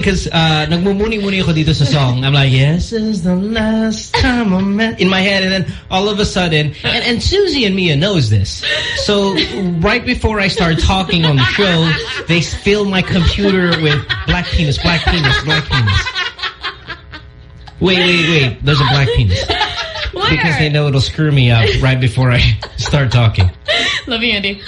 because uh, nagmumuni-muni ako dito sa song. I'm like, yes, this is the last time I met... In my head, and then all of a sudden... And, and Susie and Mia knows this. So right before I start talking on the show, they fill my computer with black penis, black penis, black penis. Wait, wait, wait. There's a black penis. Because they know it'll screw me up right before I start talking. Love you, Andy.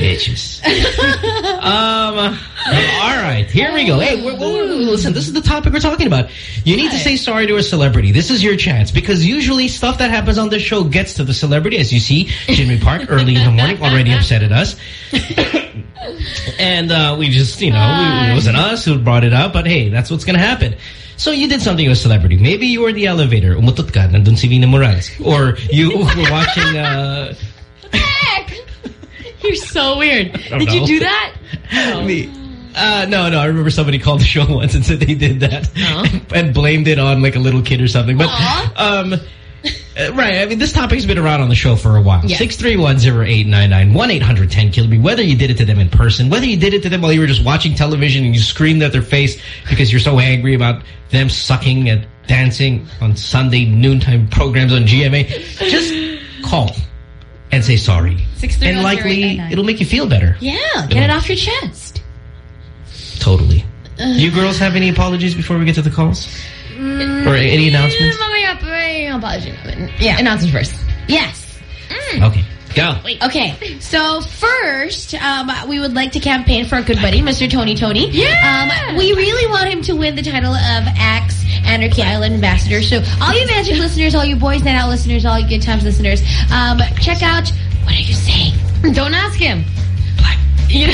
Bitches. [LAUGHS] um, all right, here we go. Hey, we're, we're, listen, this is the topic we're talking about. You need to say sorry to a celebrity. This is your chance because usually stuff that happens on this show gets to the celebrity. As you see, Jinri Park early in the morning already upset at us. [LAUGHS] and uh, we just, you know, we, it wasn't us who brought it up, but hey, that's what's going to happen. So you did something to a celebrity. Maybe you were in the elevator, umutut ka, nandun si Vina Morales. Or you [LAUGHS] were watching... Uh, You're so weird. Did you do that? [LAUGHS] Me. Uh, no, no. I remember somebody called [LAUGHS] the show once and said they did that [LAUGHS] and blamed it on like a little kid or something. But um, uh, right. I mean, this topic's been around on the show for a while. Yeah. Six three one zero eight nine nine one eight hundred ten kill me. Whether you did it to them in person, whether you did it to them while you were just watching television and you screamed at their face because you're so angry about them sucking and dancing on Sunday noontime programs on GMA, just call and say sorry. And likely it'll make you feel better. Yeah, get it off your chest. Totally. Uh, you girls have any apologies before we get to the calls? Or any announcements? Mamaya, mamaya, apology. Yeah. Announcements first. Yes. Okay, go. Wait. Okay, so first, um, we would like to campaign for our good buddy, Mr. Tony Tony. Yeah! Um, we really want him to win the title of Axe Anarchy Island Ambassador. So all you Magic [LAUGHS] listeners, all you Boys Night Out listeners, all you Good Times listeners, um, check out, what are you saying? Don't ask him. You know,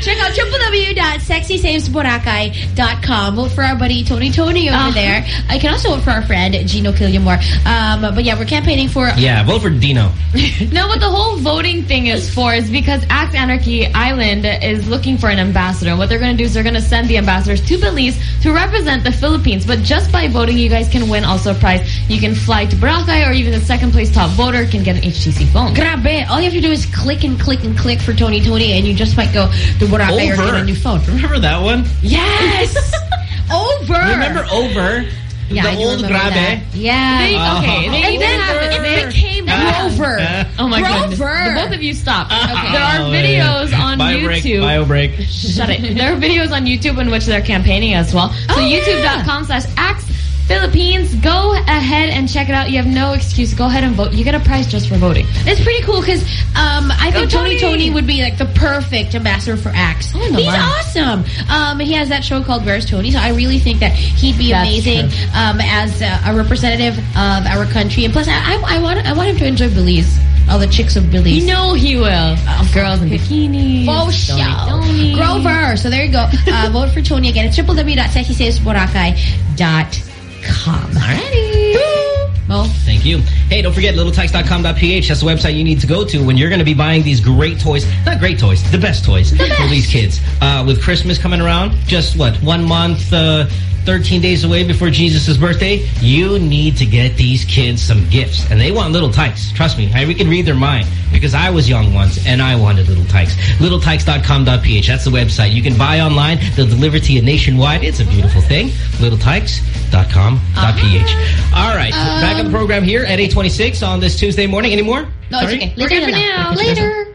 check out www.sexysavesboracay.com. Vote for our buddy Tony Tony over Uh-huh. there. I can also vote for our friend Gino Killiamore. Um, but yeah, we're campaigning for Yeah, vote for Dino. [LAUGHS] No, what the whole voting thing is for is because Axe Anarchy Island is looking for an ambassador. And what they're going to do is they're going to send the ambassadors to Belize to represent the Philippines. But just by voting, you guys can win also a prize. You can fly to Boracay or even the second place top voter can get an HTC phone. Grabe. All you have to do is click and click and click for Tony Tony and you just might go to Boracay or get a new phone. Remember that one? Yes! [LAUGHS] Over! Remember Over? Yeah, the I old remember Grabe? that. Yeah. They, uh-huh. okay, they and then have it. it They, became Grover. Ah. oh my goodness. Grover. The both of you stop. [LAUGHS] Okay. There are Oh, videos on Bio break, YouTube. bio break. [LAUGHS] Shut it. There are videos on YouTube in which they're campaigning as well. So Oh, yeah. youtube.com slash Axe Philippines. Go ahead and check it out. You have no excuse. Go ahead and vote. You get a prize just for voting. It's pretty cool because um, I Go think Tony Tony! Would be like the perfect ambassador for Axe. Oh, no He's mind. awesome. Um, he has that show called Where's Tony, so I really think that he'd be That's amazing um, as a, a representative of our country. And plus, I, I, I want I want him to enjoy Belize. All the chicks of Belize. You know he will. Girls in bikinis. Oh, show. Tony. Grover. So there you go. Uh, vote for Tony again. It's www.sexysavesboracay.com. Alrighty. Well, Thank you. Hey, don't forget littletikes.com.ph. That's the website you need to go to when you're going to be buying these great toys. Not great toys, the best toys for these kids. Uh, with Christmas coming around, just what, one month, uh, 13 days away before Jesus' birthday, you need to get these kids some gifts. And they want little tikes. Trust me, I, we can read their mind because I was young once and I wanted little tikes. Littletikes.com.ph. That's the website. You can buy online. They'll deliver to you nationwide. It's a beautiful thing. Littletikes.com.ph. Uh-huh. All right. back on the um, program here at 826 on this Tuesday morning. Any more? No, it's Sorry? okay. We're Later good for now. now. Later.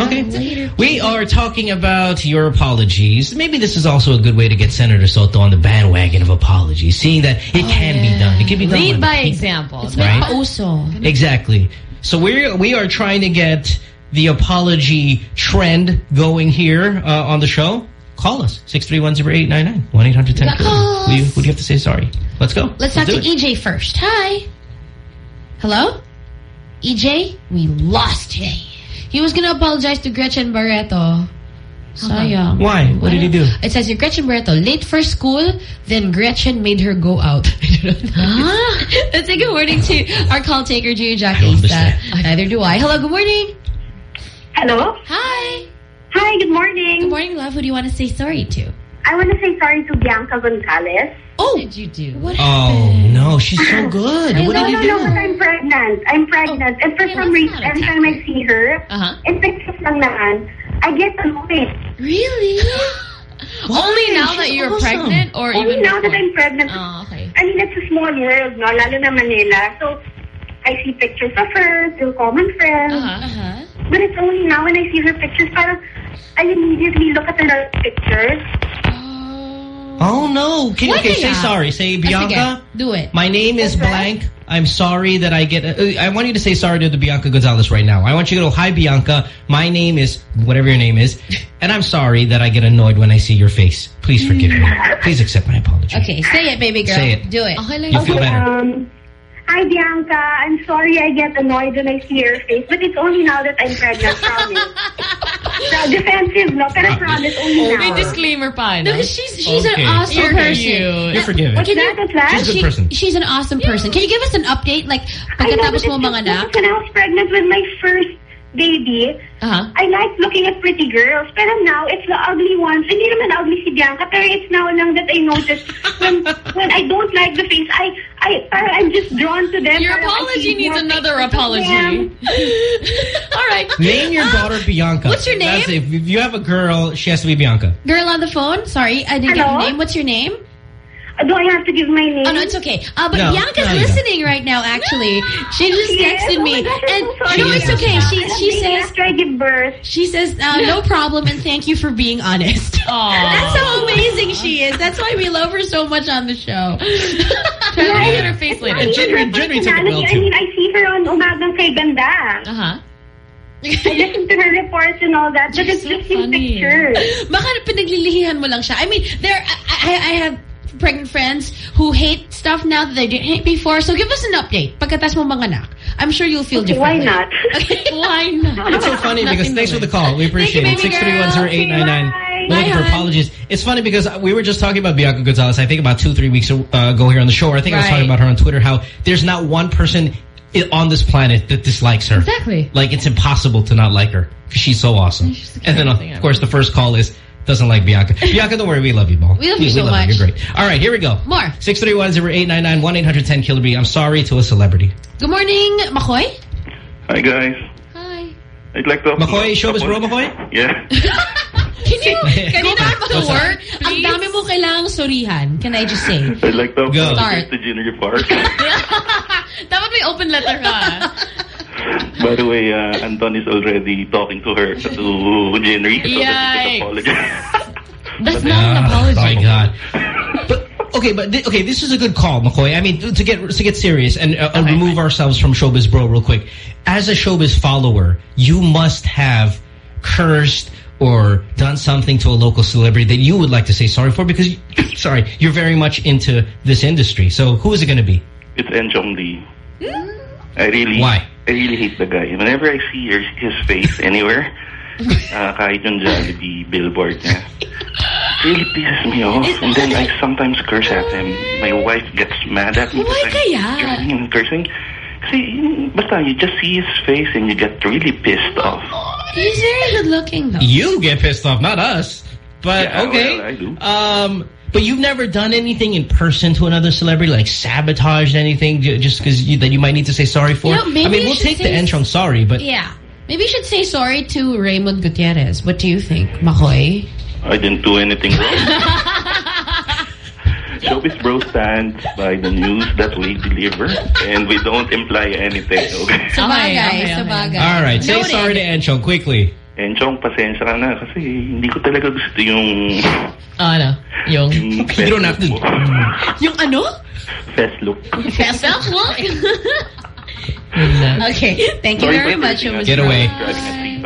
Okay. We are talking about your apologies. Maybe this is also a good way to get Senator Sotto on the bandwagon of apologies, seeing that it can be done. It can be done. Lead by people. example. It's Right. Exactly. So we're, we are trying to get the apology trend going here uh, on the show. Call us six three one zero eight nine nine one eight hundred ten. Calls. What do you what do you have to say? Sorry. Let's go. Let's talk to it. EJ first. Hi. Hello? EJ? We lost him. He was gonna apologize to Gretchen Barreto. Sayang. Why? What did he do? It says here, Gretchen Barreto, late for school, then Gretchen made her go out. [LAUGHS] Let's ah. take a warning to our call taker, Gio Jackie. understand. Neither do I. Hello, good morning. Hello? Hi. Hi, good morning. Good morning, love. Who do you want to say sorry to? I want to say sorry to Bianca Gonzalez. Oh, what did you do? What Oh, no. She's so good. What no, did no, you no, do? but I'm pregnant. I'm pregnant. and for some reason, every time I see her, Uh-huh. in pictures lang naman, I get annoyed. Really? [LAUGHS] Only now that you're awesome. pregnant or Only even now that? I'm pregnant. Oh, okay. I mean, it's a small world, no? Lalo na Manila. So, I see pictures of her through common friends. Uh-huh. But it's only now when I see her pictures, parang I immediately look at her pictures. Oh, no. Can, What okay, say sorry. Say, Bianca. Do it. my name is blank. I'm sorry that I get... Uh, I want you to say sorry to the Bianca Gonzalez right now. I want you to go, hi, Bianca. My name is... Whatever your name is. [LAUGHS] And I'm sorry that I get annoyed when I see your face. Please forgive me. Please accept my apology. Okay, say it, baby girl. Say it. Do it. Okay You yun. feel better. Um, hi, Bianca. I'm sorry I get annoyed when I see your face, but it's only now that I'm pregnant, [LAUGHS] promise. so, defensive, no? Pero ah, promise, only May now. disclaimer pa, no? No, 'cause she's she's Okay. an awesome You're person. cute. You're forgiven. What's that? What's that? She's a good She- person. She's an awesome person. Can you give us an update? Like, I know, pagkatapos but mo it's mga just anak? When I was pregnant with my first baby, Uh-huh. I like looking at pretty girls. Pero now, it's the ugly ones. Hindi naman ugly si Bianca, pero it's now lang that I notice when when I don't like the face, I, I, I'm just drawn to them. Your I apology needs more another apology. [LAUGHS] All right. Name your daughter Bianca. What's your name? If you have a girl, she has to be Bianca. Girl on the phone? Sorry, I didn't get your name. What's your name? Do I have to give my name? Oh, no, it's okay. Uh, but No, Bianca's no, you don't. listening right now, actually. She just Yes, texted oh me. my gosh, I'm and so sorry. no, it's okay. She she says after I give birth. she says uh, no [LAUGHS] problem and thank you for being honest. [LAUGHS] Aw. That's how amazing she is. That's why we love her so much on the show. [LAUGHS] Try to look at her face later. And Jenny- Jenny took it well, I too. mean, I see her on Umagang Kay Ganda. Uh-huh. I listen to her reports and all that, but She's it's so just in funny. pictures. Baka pinaglilihihan mo lang siya. I mean, there I, I have pregnant friends who hate stuff now that they didn't hate before. So give us an update. Pagkatas mo mga anak. I'm sure you'll feel Okay, why different. not? [LAUGHS] Why not? It's so funny because thanks for the call. We appreciate Thank it. baby girl. 631-0899. We're looking for apologies. It's funny because we were just talking about Bianca Gonzalez, I think about two, three weeks uh, ago here on the show. I think I was talking about her on Twitter, how there's not one person on this planet that dislikes her. Exactly. Like, it's impossible to not like her because She's so awesome. She's And then, of course, the first call is, doesn't like Bianca. Bianca, don't worry. We love you, Ball. We love you so much. You. You're great. All right, here we go. More. 631-0899, 1-800-10-KILLER-B. I'm sorry to a celebrity. Good morning, Makoy. Hi, guys. Hi. I'd like to... Makoy, showbiz bro, Makoy? Yeah. [LAUGHS] Can you, kanina back to before, work, ang please? dami mo kailangang surihan. Can I just say? I'd like to Go. apologize Start. to Jinri Park. [LAUGHS] Dapat may open letter ka. [LAUGHS] By the way, uh, Anton is already talking to her, to Jinri, so Yikes. he can apologize. [LAUGHS] That's not an Ah, apology. My God. But okay, but thi- okay, this is a good call, Makoy. I mean, to, to get to get serious and uh, Okay, remove ourselves from showbiz, bro, real quick. As a showbiz follower, you must have cursed or done something to a local celebrity that you would like to say sorry for because, [COUGHS] sorry, you're very much into this industry. So who is it going to be? It's Enchong Dee. I really... Why? I really hate the guy. Whenever I see her, his face anywhere, [LAUGHS] uh, kahit yung Jollibee billboard niya, it really pisses me off. And then I sometimes curse at him. My wife gets mad at me. Why because I'm kaya? cursing and cursing. Kasi, basta, you just see his face and you get really pissed off. He's very good looking though. You get pissed off, not us. But Yeah, okay. well, I do. Um, but you've never done anything in person to another celebrity, like sabotaged anything, just because you, that you might need to say sorry for. You know, maybe I mean, we'll take the say- Enchong sorry, but Yeah. Maybe you should say sorry to Raymond Gutierrez. What do you think, Makoy? I didn't do anything wrong. [LAUGHS] Showbiz Bro stands by the news that we deliver and we don't imply anything, okay? Sabagay, Okay, okay, okay. sabagay. all right. Say Noted. sorry to Enchong quickly. Enchong, pasensya ka na kasi hindi ko talaga gusto yung... Ah, ano? Yung... yung You don't have to- mo. Yung ano? Fest look. Self look? [LAUGHS] Okay. Thank you Sorry very much. cursing It Get away.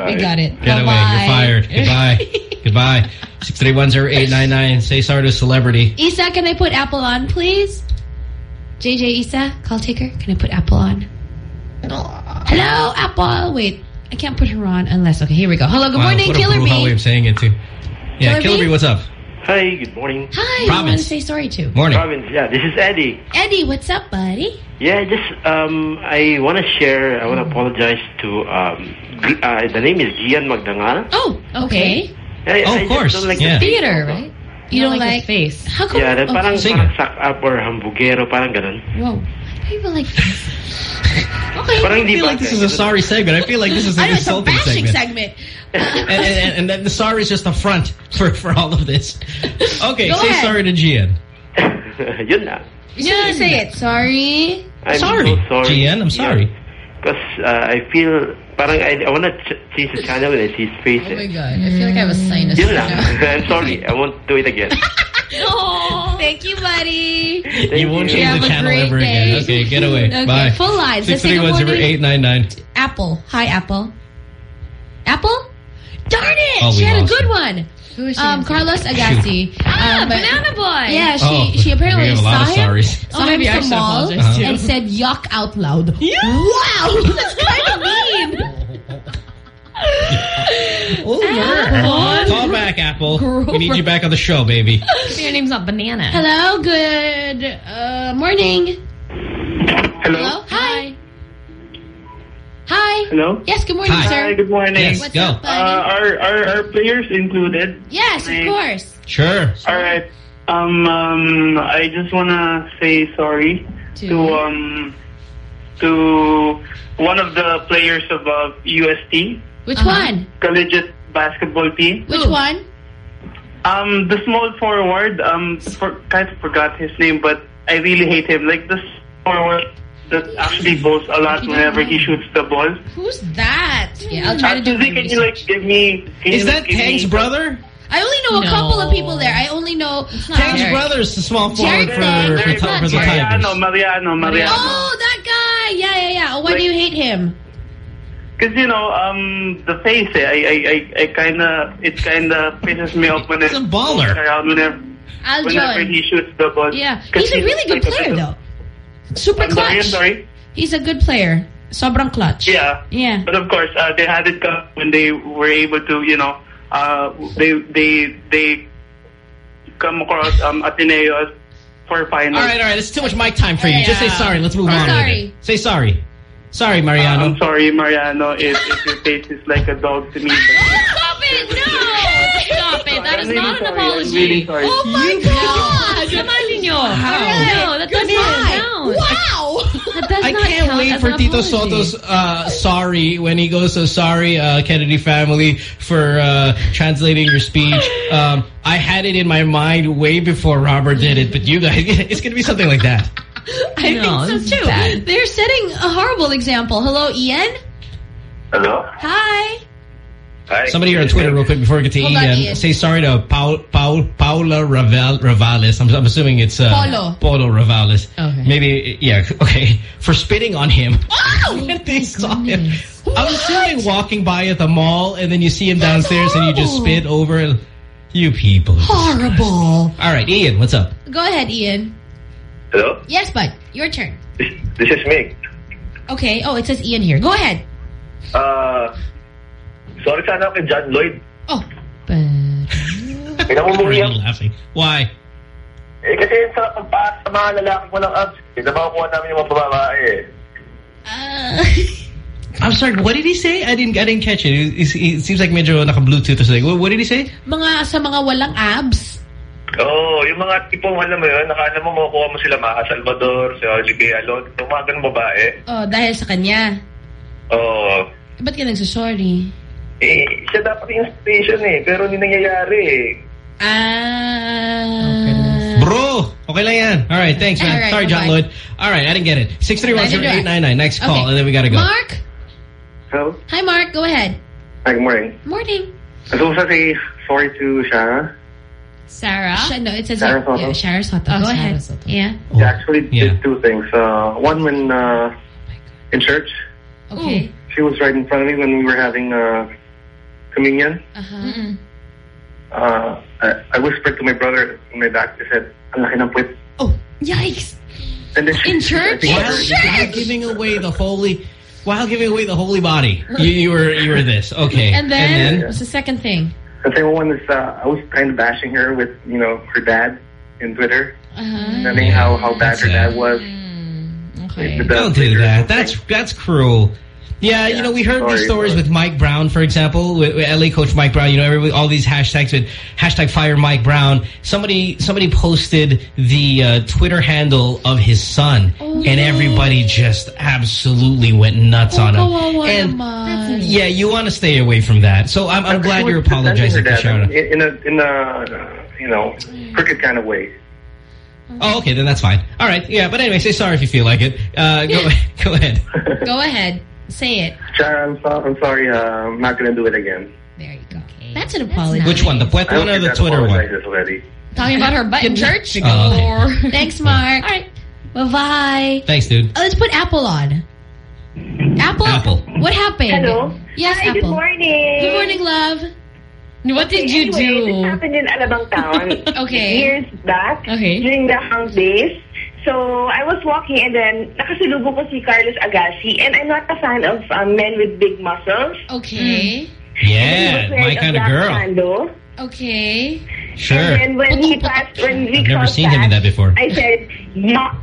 We got it. Get away. You're fired. Goodbye. [LAUGHS] Goodbye. Six three one zero eight nine nine. Say sorry to a celebrity. Isa, can I put Apple on, please? JJ Isa, call taker. Can I put Apple on? Hello, Apple. Wait, I can't put her on unless. Okay, here we go. Hello, good Wow, morning, what a Killer brutal way of saying it too. Yeah, Killer Killer Bee? Bee, what's up? Hi, good morning. Hi, who want to say sorry to? Morning. Province, yeah, this is Eddie. Eddie, what's up, buddy? Yeah, just um, I want to share. I want to apologize to um, uh, the name is Gian Magdangal. Oh, okay. I, Oh, I of course, don't like yeah. the Theater, right? You don't like like his face. How come? Yeah, then okay. parang suck up or hambugero, parang ganun. Whoa. People like this. Okay. Parang I feel like this is a sorry segment. I feel like this is an know it's a insulting bashing segment. segment. and, and, and, and then the sorry is just a front for, for all of this. Okay, Go say ahead. sorry to Gian. [LAUGHS] Yun na. Yeah, say it. Sorry. I'm Sorry, so sorry. Gian, I'm sorry. Because uh, I feel, parang I, I wanna ch change the channel and I see his face. Oh my god. I feel like I have a sinus. Yun right lang. [LAUGHS] I'm sorry. I won't do it again. [LAUGHS] Oh, [LAUGHS] thank you, buddy. you won't you. change Have the channel ever day. again. Okay, get away. Okay, Bye. full lives. Let's say good 631-0899. Apple. Hi, Apple. Apple? Darn it! Oh, she had a good her. one. Who is she? Um, Carlos Agassi. Ah, Um, Banana Boy. Yeah, she Oh, she apparently we have a saw him, saw Oh, him maybe I at the should mall apologize too. and said yuck out loud. [LAUGHS] Yeah. Wow, [LAUGHS] that's kind of mean. Over. Call back, Apple. [LAUGHS] We need you back on the show, baby. [LAUGHS] Your name's not Banana. Hello, good uh, morning. Hello. Hi. Hi. Hello. Yes, good morning, Hi. sir. Hi, good morning. Yes, What's go. up, Uh, buddy? are, are are players included? yes, of Hi. course. Sure. All right. Um, um, I just wanna say sorry To- to um to one of the players of uh, UST, Which Uh-huh. one? collegiate basketball team. Which Who? one? Um, the small forward. Um, for, kind of forgot his name, but I really hate him. Like this forward that actually boasts a lot whenever he shoots the ball. Who's that? Yeah, I'll try to do Suzy, my can you like give me? Can Is you, that like, give me Tank's some- brother? I only know a No. couple of people there. I only know. Tank's Derek. brother is the small forward Jared for, Tank. for, Derek for, Tank. the Tigers. Mariano, Mariano, Mariano. Oh, that guy. Yeah, yeah, yeah. Oh, why do you hate him? Because you know, um, the face. Eh, I, I, I, I kind of, it kind of pisses me off when He's a baller. around whenever, Al whenever John. he shoots the ball. Yeah, 'Cause he's a really good like player bit though. Super I'm clutch. sorry. He's a good player. Sobrang clutch. Yeah. Yeah. But of course, uh, they had it come when they were able to, you know, uh, they they they come across um, Ateneo for finals. All right, all right. It's too much mic time for you. Yeah. Just say sorry. Let's move Say on. sorry. Say sorry. Sorry, Uh, Mariano. I'm sorry, Mariano, if, if your face is like a dog to me. But Stop it! No! Stop it! That I'm really not an apology. Really. Oh my God! Imagine nyo. Alright. No, that does not count. Wow! I can't wait for Tito. Sotto's uh, sorry when he goes, so sorry, uh, Kennedy family, for uh, translating your speech. Um, I had it in my mind way before Robert did it, but you guys, [LAUGHS] it's going to be something like that. I No, think so too. bad. They're setting a horrible example. Hello, Ian. Hello? Hi. Hi. Somebody here on Twitter real quick before we get to Hold on, Ian. Ian. Say sorry to Paul, Paul, Paula Raval, Ravalis. I'm, I'm assuming it's uh, Polo. Polo Ravales. Okay. Maybe, yeah, [LAUGHS] okay. For spitting on him. Oh! [LAUGHS] when they saw him. goodness. I'm assuming walking by at the mall and then you see him downstairs and you just spit over. You people. Horrible. All right, Ian, what's up? Go ahead, Ian. Hello? Yes, bud. Your turn. This, this is me. Okay. Oh, it says Ian here. Go ahead. Uh, sorry sana kay John Lloyd. Oh. Why Pinamumuhi are ako. laughing? Why? Eh, kasi yung sarap magpaas sa mga lalaki mo ng abs. Eh, nabakuha namin yung mga babae eh. Uh, I'm sorry, what did he say? I didn't I didn't catch it. It, it, it seems like medyo naka-Bluetooth or something. What, what did he say? mga sa mga walang abs. Oo, oh, yung mga tipong alam mo yun, nakala mo makukuha mo sila Maka Salvador, si Olivia Alon, yung mga ganun babae. Oh, dahil sa kanya. Oo. Ba't ka nagsasorry? Eh, siya dapat yung inspiration eh, pero hindi nangyayari eh. Ah. Bro, okay lang yan. All right, thanks, man. All right, Sorry, John. Lloyd. All right, I didn't get it. 631-0899. Next call, Okay. and then we gotta go. Mark? Hello? Hi, Mark. Go ahead. Hi, good morning. Morning. I just want to say sorry to Shara. Sarah? Sh- no, it says Sarah yeah, Sotto. Sotto. Oh, Go Sarah ahead. Sotto. Yeah. He actually yeah. did two things. Uh, one when uh, in church, Okay. she was right in front of me when we were having uh, communion. Uh-huh. Uh, I, I whispered to my brother in my back. I said, "Ang laki ng puwet." Oh, yikes. And then she, In church? In While, her- while giving away the holy, while giving away the holy body, you, you were you were this. Okay, And then, and then what's the second thing? The second one is uh, I was kind of bashing her with you know her dad in Twitter, Uh-huh. telling how how bad her dad was. Mm, okay. don't do picture that. That's that's cruel. Yeah, you know, we heard these stories sorry. with Mike Brown, for example, with, with LA coach Mike Brown. You know, everybody, all these hashtags with hashtag fire Mike Brown. Somebody, somebody posted the uh, Twitter handle of his son, Oh, and everybody just absolutely went nuts on him. And And yeah, you want to stay away from that. So I'm, I'm glad you're apologizing her to dad in, in a in a you know crooked kind of way. Oh, okay, then that's fine. All right, yeah, but anyway, say sorry if you feel like it. Uh, go, [LAUGHS] [LAUGHS] go ahead. Go ahead. Say it. Sharon, I'm, so, I'm sorry. Uh, I'm not gonna do it again. There you go. That's an apology. Which one, the Puet I one or the guys Twitter one? already. Talking about her butt in [LAUGHS] church? Oh, okay. Or [LAUGHS] Thanks, Mark. All right. Bye-bye. Thanks, dude. Oh, let's put Apple on. Apple? Apple. What happened? Hello? Yes, Hi, Apple. good morning. Good morning, love. What did you anyway, do? This happened in Alabang Town [LAUGHS] Okay. years back Okay. during the hung days. So I was walking and then nakasalubong ko si Carlos Agassi and I'm not a fan of um, men with big muscles. Okay. Yeah, He was wearing my kind of black girl. sando. Okay. Sure. And then when he passed, when we I've never crossed seen him in that before. I said, yuck.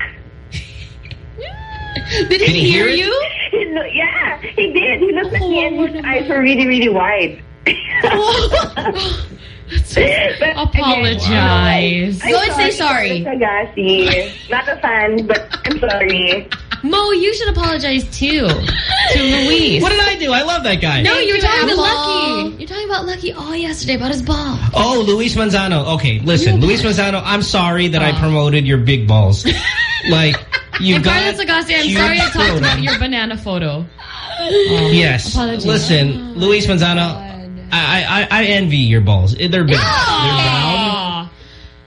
[LAUGHS] Did Can he he hear hear it? you? [LAUGHS] He lo- yeah, he did. He looked at me and his eyes were really, really wide. [LAUGHS] But Apologize. again, Go and say sorry. Carlos Agassi. Not a fan, but I'm sorry. Mo, you should apologize too to Luis. What did I do? I love that guy. No, you were talking about. Lucky. You're talking about Lucky all yesterday about his ball. Oh, Luis Manzano. Okay, listen, Luis Manzano, I'm sorry that I oh. promoted your big balls. [LAUGHS] like, you and got Carlos Agassi, I'm sorry I talked about your banana photo. Yes. Apologies. Listen, oh Luis Manzano, I, I I envy your balls. They're big. They're round.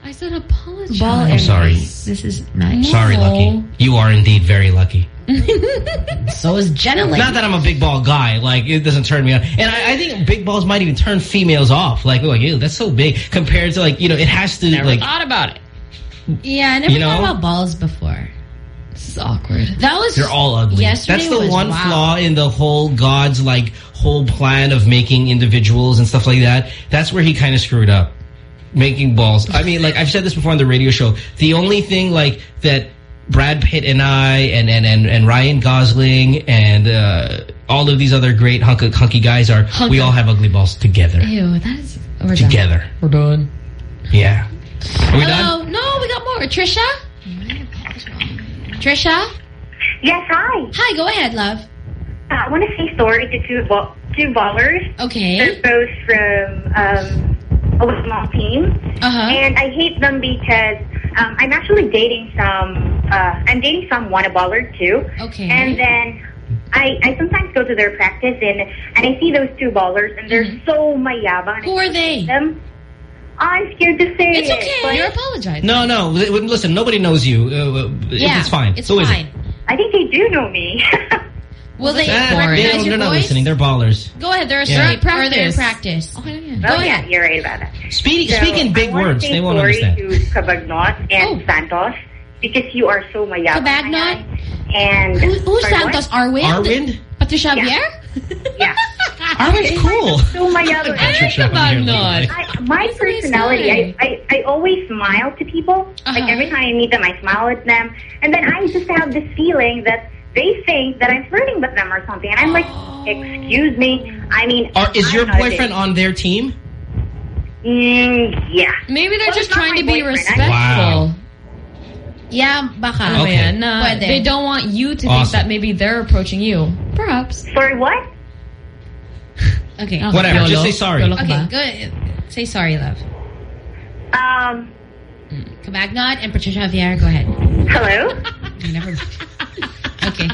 I said apologize. Ball I'm sorry. This is nice. Sorry, Lucky. You are indeed very lucky. [LAUGHS] So is Jenna. Like, Not that I'm a big ball guy. Like, it doesn't turn me on. And I, I think big balls might even turn females off. Like, like, ew, that's so big. Compared to, like, you know, it has to, Never like... thought about it. yeah, I never You thought about balls before. This is awkward. That was They're all ugly. Yesterday That's the was, one wow. flaw in the whole God's like whole plan of making individuals and stuff like that. That's where he kind of screwed up. Making balls. I mean, like I've said this before on the radio show. The only thing like that Brad Pitt and I and and and, and Ryan Gosling and uh, all of these other great hunky, hunky guys are we all have ugly balls together. Ew, that is... We're Together. Done. We're done. Yeah. Are we done? Hello? No, we got more. Trisha? Trisha? Yes, hi. Hi, go ahead, love. Uh, I want to say sorry to two, ball two ballers. Okay. They're both from um, a small team. Uh-huh. And I hate them because um, I'm actually dating some, uh, I'm dating some wanna baller too. Okay. And then I, I sometimes go to their practice and, and I see those two ballers and they're so mayabang. and Mm-hmm. Who are they? Them. I'm scared to say It's it. okay. but You're apologizing. No, no. Listen, nobody knows you. Uh, Yeah, it's fine. It's Who is fine. it? I think they do know me. Will they Ah, recognize they don't, They're not listening. They're ballers. Go ahead. They're Yeah. asleep. Or they're in practice. Okay, yeah. Go oh, ahead. yeah, you're right about that. Speak, So, speak in big wanna words. say They won't sorry understand. to Cabagnot and Santos because you are so mayabang. Cabagnot? And Who, who's Santos? what? Arwind? Arwind? Patricia Yeah. Vier? Yeah. [LAUGHS] Arwind's cool. So mayabang. Patricia Cabagnot. I, my That's a nice personality. I, I, I always smile to people. Like Uh-huh. every time I meet them, I smile at them. And then I just have this feeling that they think that I'm flirting with them or something. And I'm like, [GASPS] excuse me. I mean, Are, is I'm your boyfriend on their team? Mm, yeah. Maybe they're Well, just trying to be respectful. Wow. Yeah, baka. Ano ba Okay. yan? Na Pwede. they don't want you to think that maybe they're approaching you. Perhaps. Sorry, what? Okay. Okay. Whatever. Yolo. Just say sorry. Yolo Okay, good. Say sorry, love. Um, Cabagnot and Patricia Vier, go ahead. hello? [LAUGHS] Never. Okay.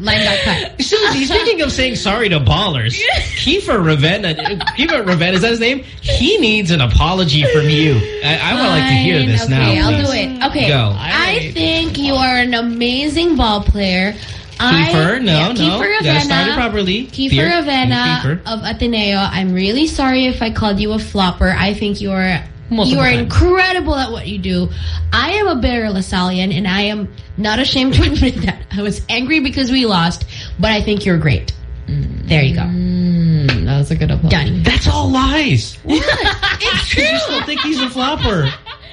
Line got cut. Susie, speaking of saying sorry to ballers, Kiefer Ravena, Kiefer Ravena, is that his name? He needs an apology from you. I, I would like to hear Fine, this okay, now. I'll do it. Okay. Go. I think you are an amazing ball player. Kiefer, no, yeah, no. You gotta start it properly. Kiefer Fear. Ravena Kiefer. of Ateneo. I'm really sorry if I called you a flopper. I think you are Multiple you are times. incredible at what you do. I am a bitter LaSallian, and I am not ashamed to [LAUGHS] admit that. I was angry because we lost, but I think you're great. There you go. Mm, that was a good applause. Done. That's all lies. [LAUGHS] it's [LAUGHS] true. You still think he's a flopper.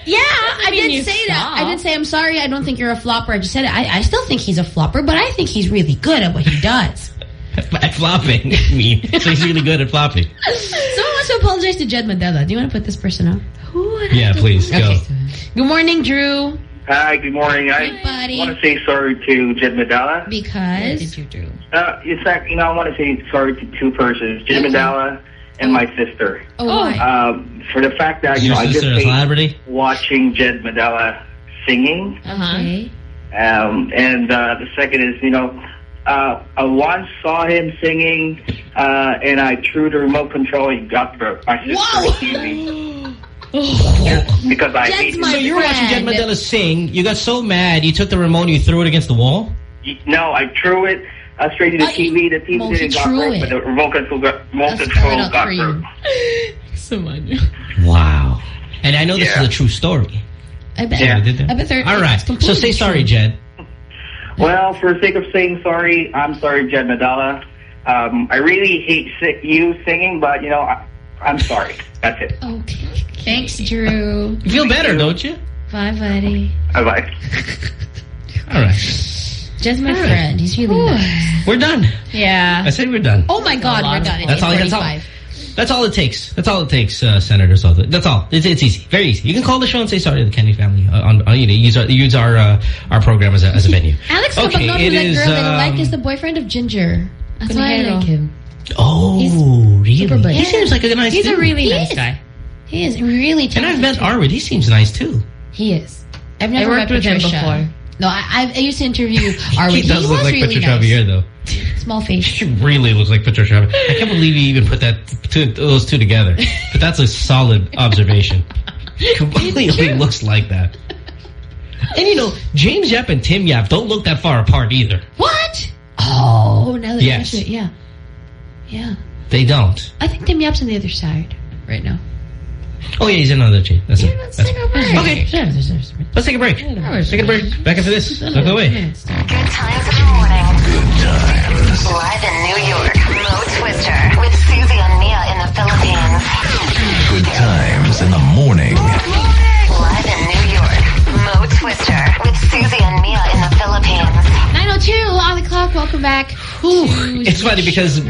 Yeah, I didn't you say that. I didn't say I'm sorry. I don't think you're a flopper. I just said it. I, I still think he's a flopper, but I think he's really good at what he does. [LAUGHS] at flopping. I mean, so he's really good at flopping. [LAUGHS] Someone wants to apologize to Jed Mandela. Do you want to put this person up? Who yeah, please go. Okay. Good morning, Drew. Hi, good morning. I buddy. want to say sorry to Jed Madela. Because? What did you do? Uh, in fact, you know, I want to say sorry to two persons, Jed Madela and my sister. Oh, why? Um, for the fact that you know, I just sister a hate celebrity? watching Jed Madela singing. Okay. Um, and uh, the second is, you know, uh, I once saw him singing, uh, and I threw the remote control. He got the, my sister's [GASPS] TV. because I hate him. So you were watching Jed Mandela sing. You got so mad, you took the remote and you threw it against the wall? No, I threw it uh, straight to the TV. The TV didn't got broke, but the remote control got, remote That's control got for you. broke. So much. Wow. And I know this Yeah. is a true story. I bet. Yeah. Did that? I bet they're. All right. So completely say sorry. Jed. Well, for the sake of saying sorry, I'm sorry, Jed Madela. Um, I really hate si you singing, but, you know, I, I'm sorry. That's it. Okay. Thanks, Drew. You feel better, don't you? Bye, buddy. Bye-bye. All right. Jed's my All right. friend. He's really nice. We're done. Yeah. I said we're done. Oh my God, we're done. That's all, that's all. That's all it takes. That's all it takes, uh, Senator. So that's all. It's, it's easy, very easy. You can call the show and say sorry to the Kennedy family. Uh, on, on you know, use our use our uh, our program as a, as a venue. [LAUGHS] Alex Okay, Kapag it that is, girl that I like um, is the boyfriend of Ginger. That's why I Pinheiro. like him. Oh, super really? buddy. He seems like a nice. Guy. He's a really He nice is. guy. He is really talented. And. I've met Arwind. He seems nice too. He is. I've never worked with him before. No, I, I've- used to interview [LAUGHS] Arwind. he does look like really Patricia nice. Javier, though. Small face. She really looks like Patricia Javier. I can't believe you even put that two, those two together. But that's a solid [LAUGHS] observation. Completely looks like that. And you know, James Yap and Tim Yap don't look that far apart either. What? Oh, oh now that you mention it, yeah. Yeah. They don't. I think Tim Yap's on the other side right now. Oh yeah, he's another G. That's it. Let's That's take a break. Okay. Sure, sure, sure, sure. Let's take a break. Let's take a break. Back after this. Don't away. Good times in the morning. Good times. Live in New York, Mo Twister with Susie and Mia in the Philippines. Good times in the morning. Live in New York, Mo Twister with Susie and Mia in the Philippines. 902 on the clock. Welcome back. It's funny because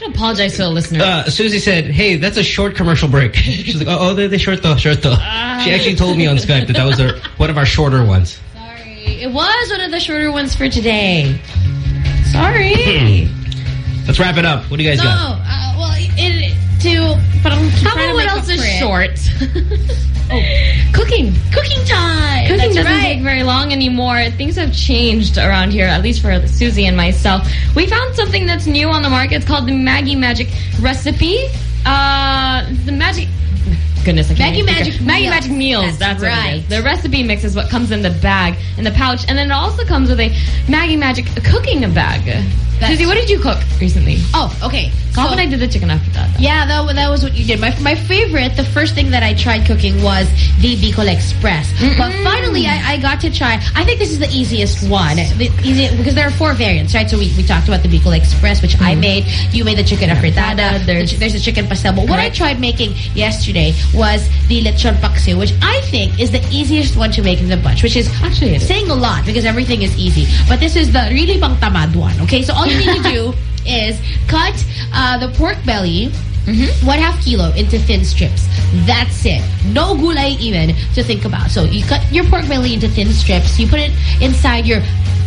should apologize to the listener. uh, Susie said, "Hey, that's a short commercial break." [LAUGHS] She's like, "Oh, oh they, they short though, short though." she actually told me on Skype that that was our, [LAUGHS] one of our shorter ones. Sorry. It was one of the shorter ones for today. Sorry. [CLEARS THROAT] Let's wrap it up. What do you guys no, got? uh, well, it, to, but I'm How trying to about what else is short? [LAUGHS] Oh, cooking. Cooking time. Cooking That's doesn't right. take very long anymore. Things have changed around here, at least for Susie and myself. We found something that's new on the market. It's called the Maggi Magic recipe. Uh, the Magic... Goodness, I can't Maggi Magic Maggi Meals. Magic Meals. That's That's, what it right. The recipe mix is what comes in the bag, in the pouch, and then it also comes with a Maggi Magic cooking bag. Susie, what did you cook recently? Oh, okay. Calvin and I did the chicken after that. Yeah, that, that was what you did. My my favorite, the first thing that I tried cooking was the Bicol Express. But finally, I, I got to try, I think this is the easiest one. The easy, because there are four variants, right? So we, we talked about the Bicol Express, which I mm-hmm. made. You made the chicken afritada. There's, there's a chicken pastel. But what I tried making yesterday was the lechon paksiw, which I think is the easiest one to make in the bunch, which is actually saying a lot because everything is easy. But this is the really pang tamad one, okay? So all you need to do [LAUGHS] is cut uh, the pork belly, one half kilo, into thin strips. That's it. No gulay even to think about. So you cut your pork belly into thin strips. You put it inside your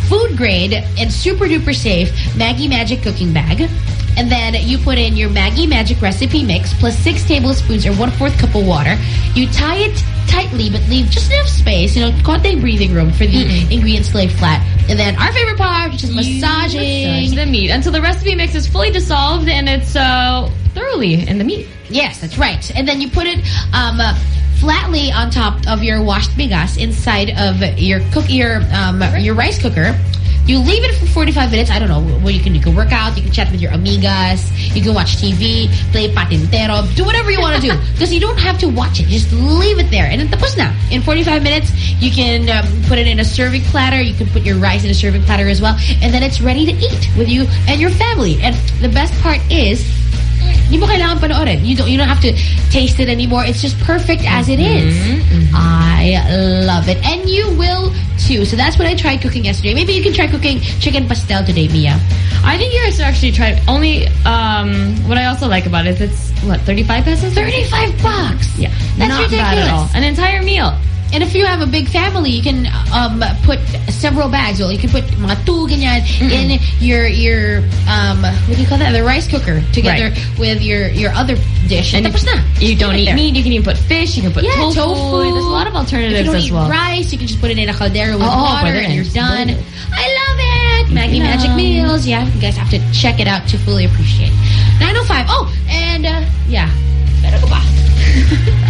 food grade and super duper safe Maggi Magic cooking bag. And then you put in your Maggi Magic recipe mix plus six tablespoons or one-fourth cup of water. You tie it tightly but leave just enough space, you know, content breathing room for the ingredients to lay flat. And then our favorite part, which is massaging. Massage the meat until the recipe mix is fully dissolved and it's uh, thoroughly in the meat. Yes, that's right. And then you put it um, uh, flatly on top of your washed bigas inside of your cook your um, your rice cooker. You leave it for 45 minutes. I don't know. Where you can you can work out. You can chat with your amigas. You can watch TV, play patintero, do whatever you want to do. [LAUGHS] Because you don't have to watch it. Just leave it there. And then tapos na. In 45 minutes, you can um, put it in a serving platter. You can put your rice in a serving platter as well. And then it's ready to eat with you and your family. And the best part is, Hindi mo kailangan panoorin. You don't, you don't have to taste it anymore. It's just perfect as it is. Mm-hmm, I love it. And you will too. So that's what I tried cooking yesterday. Maybe you can try cooking chicken pastel today, Mia. I think you yours actually tried only um what I also like about it is it's what 35 pesos 35 bucks yeah That's not ridiculous. bad at all an entire meal And if you have a big family, you can um, put several bags. Well, you can put mga two ganyan in your your um what do you call that? The rice cooker together with your your other dish. and tapos na. you don't eat meat you can even put fish you can put yeah, tofu. tofu. there's a lot of alternatives you don't as eat well rice, you can just put it in a caldera with Oh, oh, water and you're done. I love it. Maggi Love. Magic Meals. Yeah, you guys have to check it out to fully appreciate. 905. Oh, and uh, yeah. Ko ba?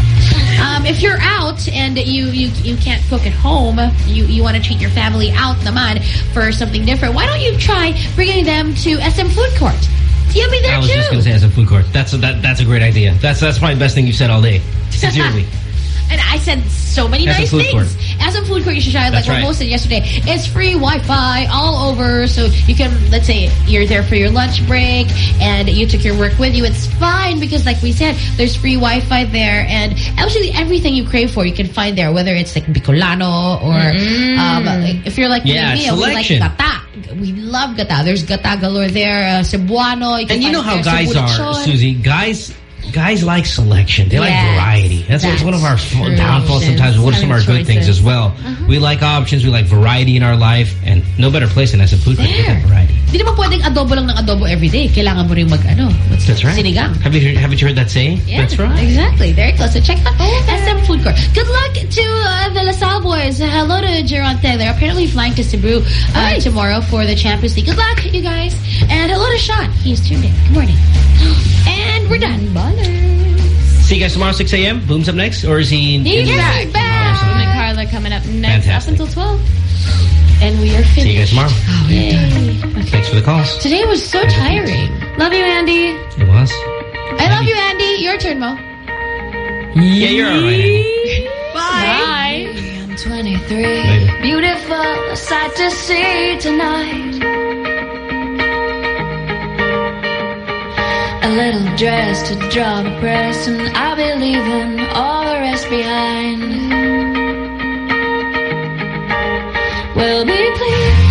[LAUGHS] Um, if you're out and you, you you can't cook at home, you, you want to treat your family out the naman for something different, why don't you try bringing them to SM Food Court? You'll be there I was too. just going to say SM food court. That's a, that, that's a great idea. That's that's probably the best thing you've said all day. [LAUGHS] Sincerely. And I said so many SM nice Food things. As a food court, you should try, like That's what right. Mo said yesterday. It's free Wi-Fi all over, so you can, let's say, you're there for your lunch break, and you took your work with you. It's fine, because like we said, there's free Wi-Fi there, and actually everything you crave for, you can find there, whether it's like Bicolano, or Mm. um, if you're like me Yeah, and Mia, we like gata. We love gata. There's gata galore there, uh, Cebuano. You can And you know how guys Cebu are. Susie. Guys, guys like selection. They like variety. That's, what's one of our that's downfalls sometimes. What are some of our good things as well? Uh-huh. We like options. We like variety in our life, and no better place than as a food court to variety. Hindi naman pwedeng adobo lang ng adobo everyday. Kailangan mo rin mag, ano, That's right. Sinigang. Have you heard, haven't you heard that saying? Yeah, That's right. Exactly. There you go. So check out SM Food Court. Good luck to uh, the LaSalle boys. Hello to Geronte. They're apparently flying to Cebu uh, tomorrow for the Champions League. Good luck, you guys. And hello to Sean. He's tuned in. Good morning. [GASPS] And we're done. See you guys tomorrow, 6 a.m. Boom's up next, or is he? He's in- back. back. Boom and Carla coming up next Fantastic. up until 12 And we are finished. See you guys tomorrow. Oh, Yay. Thanks for the calls. Today was so tiring. love you Andy It was. I love you, Andy. Your turn, Mo. Yeah, you're all right. Andy. [LAUGHS] bye I'm 23. Later. Beautiful sight to see tonight. Little dress to draw the press, and I'll be leaving all the rest behind. We'll be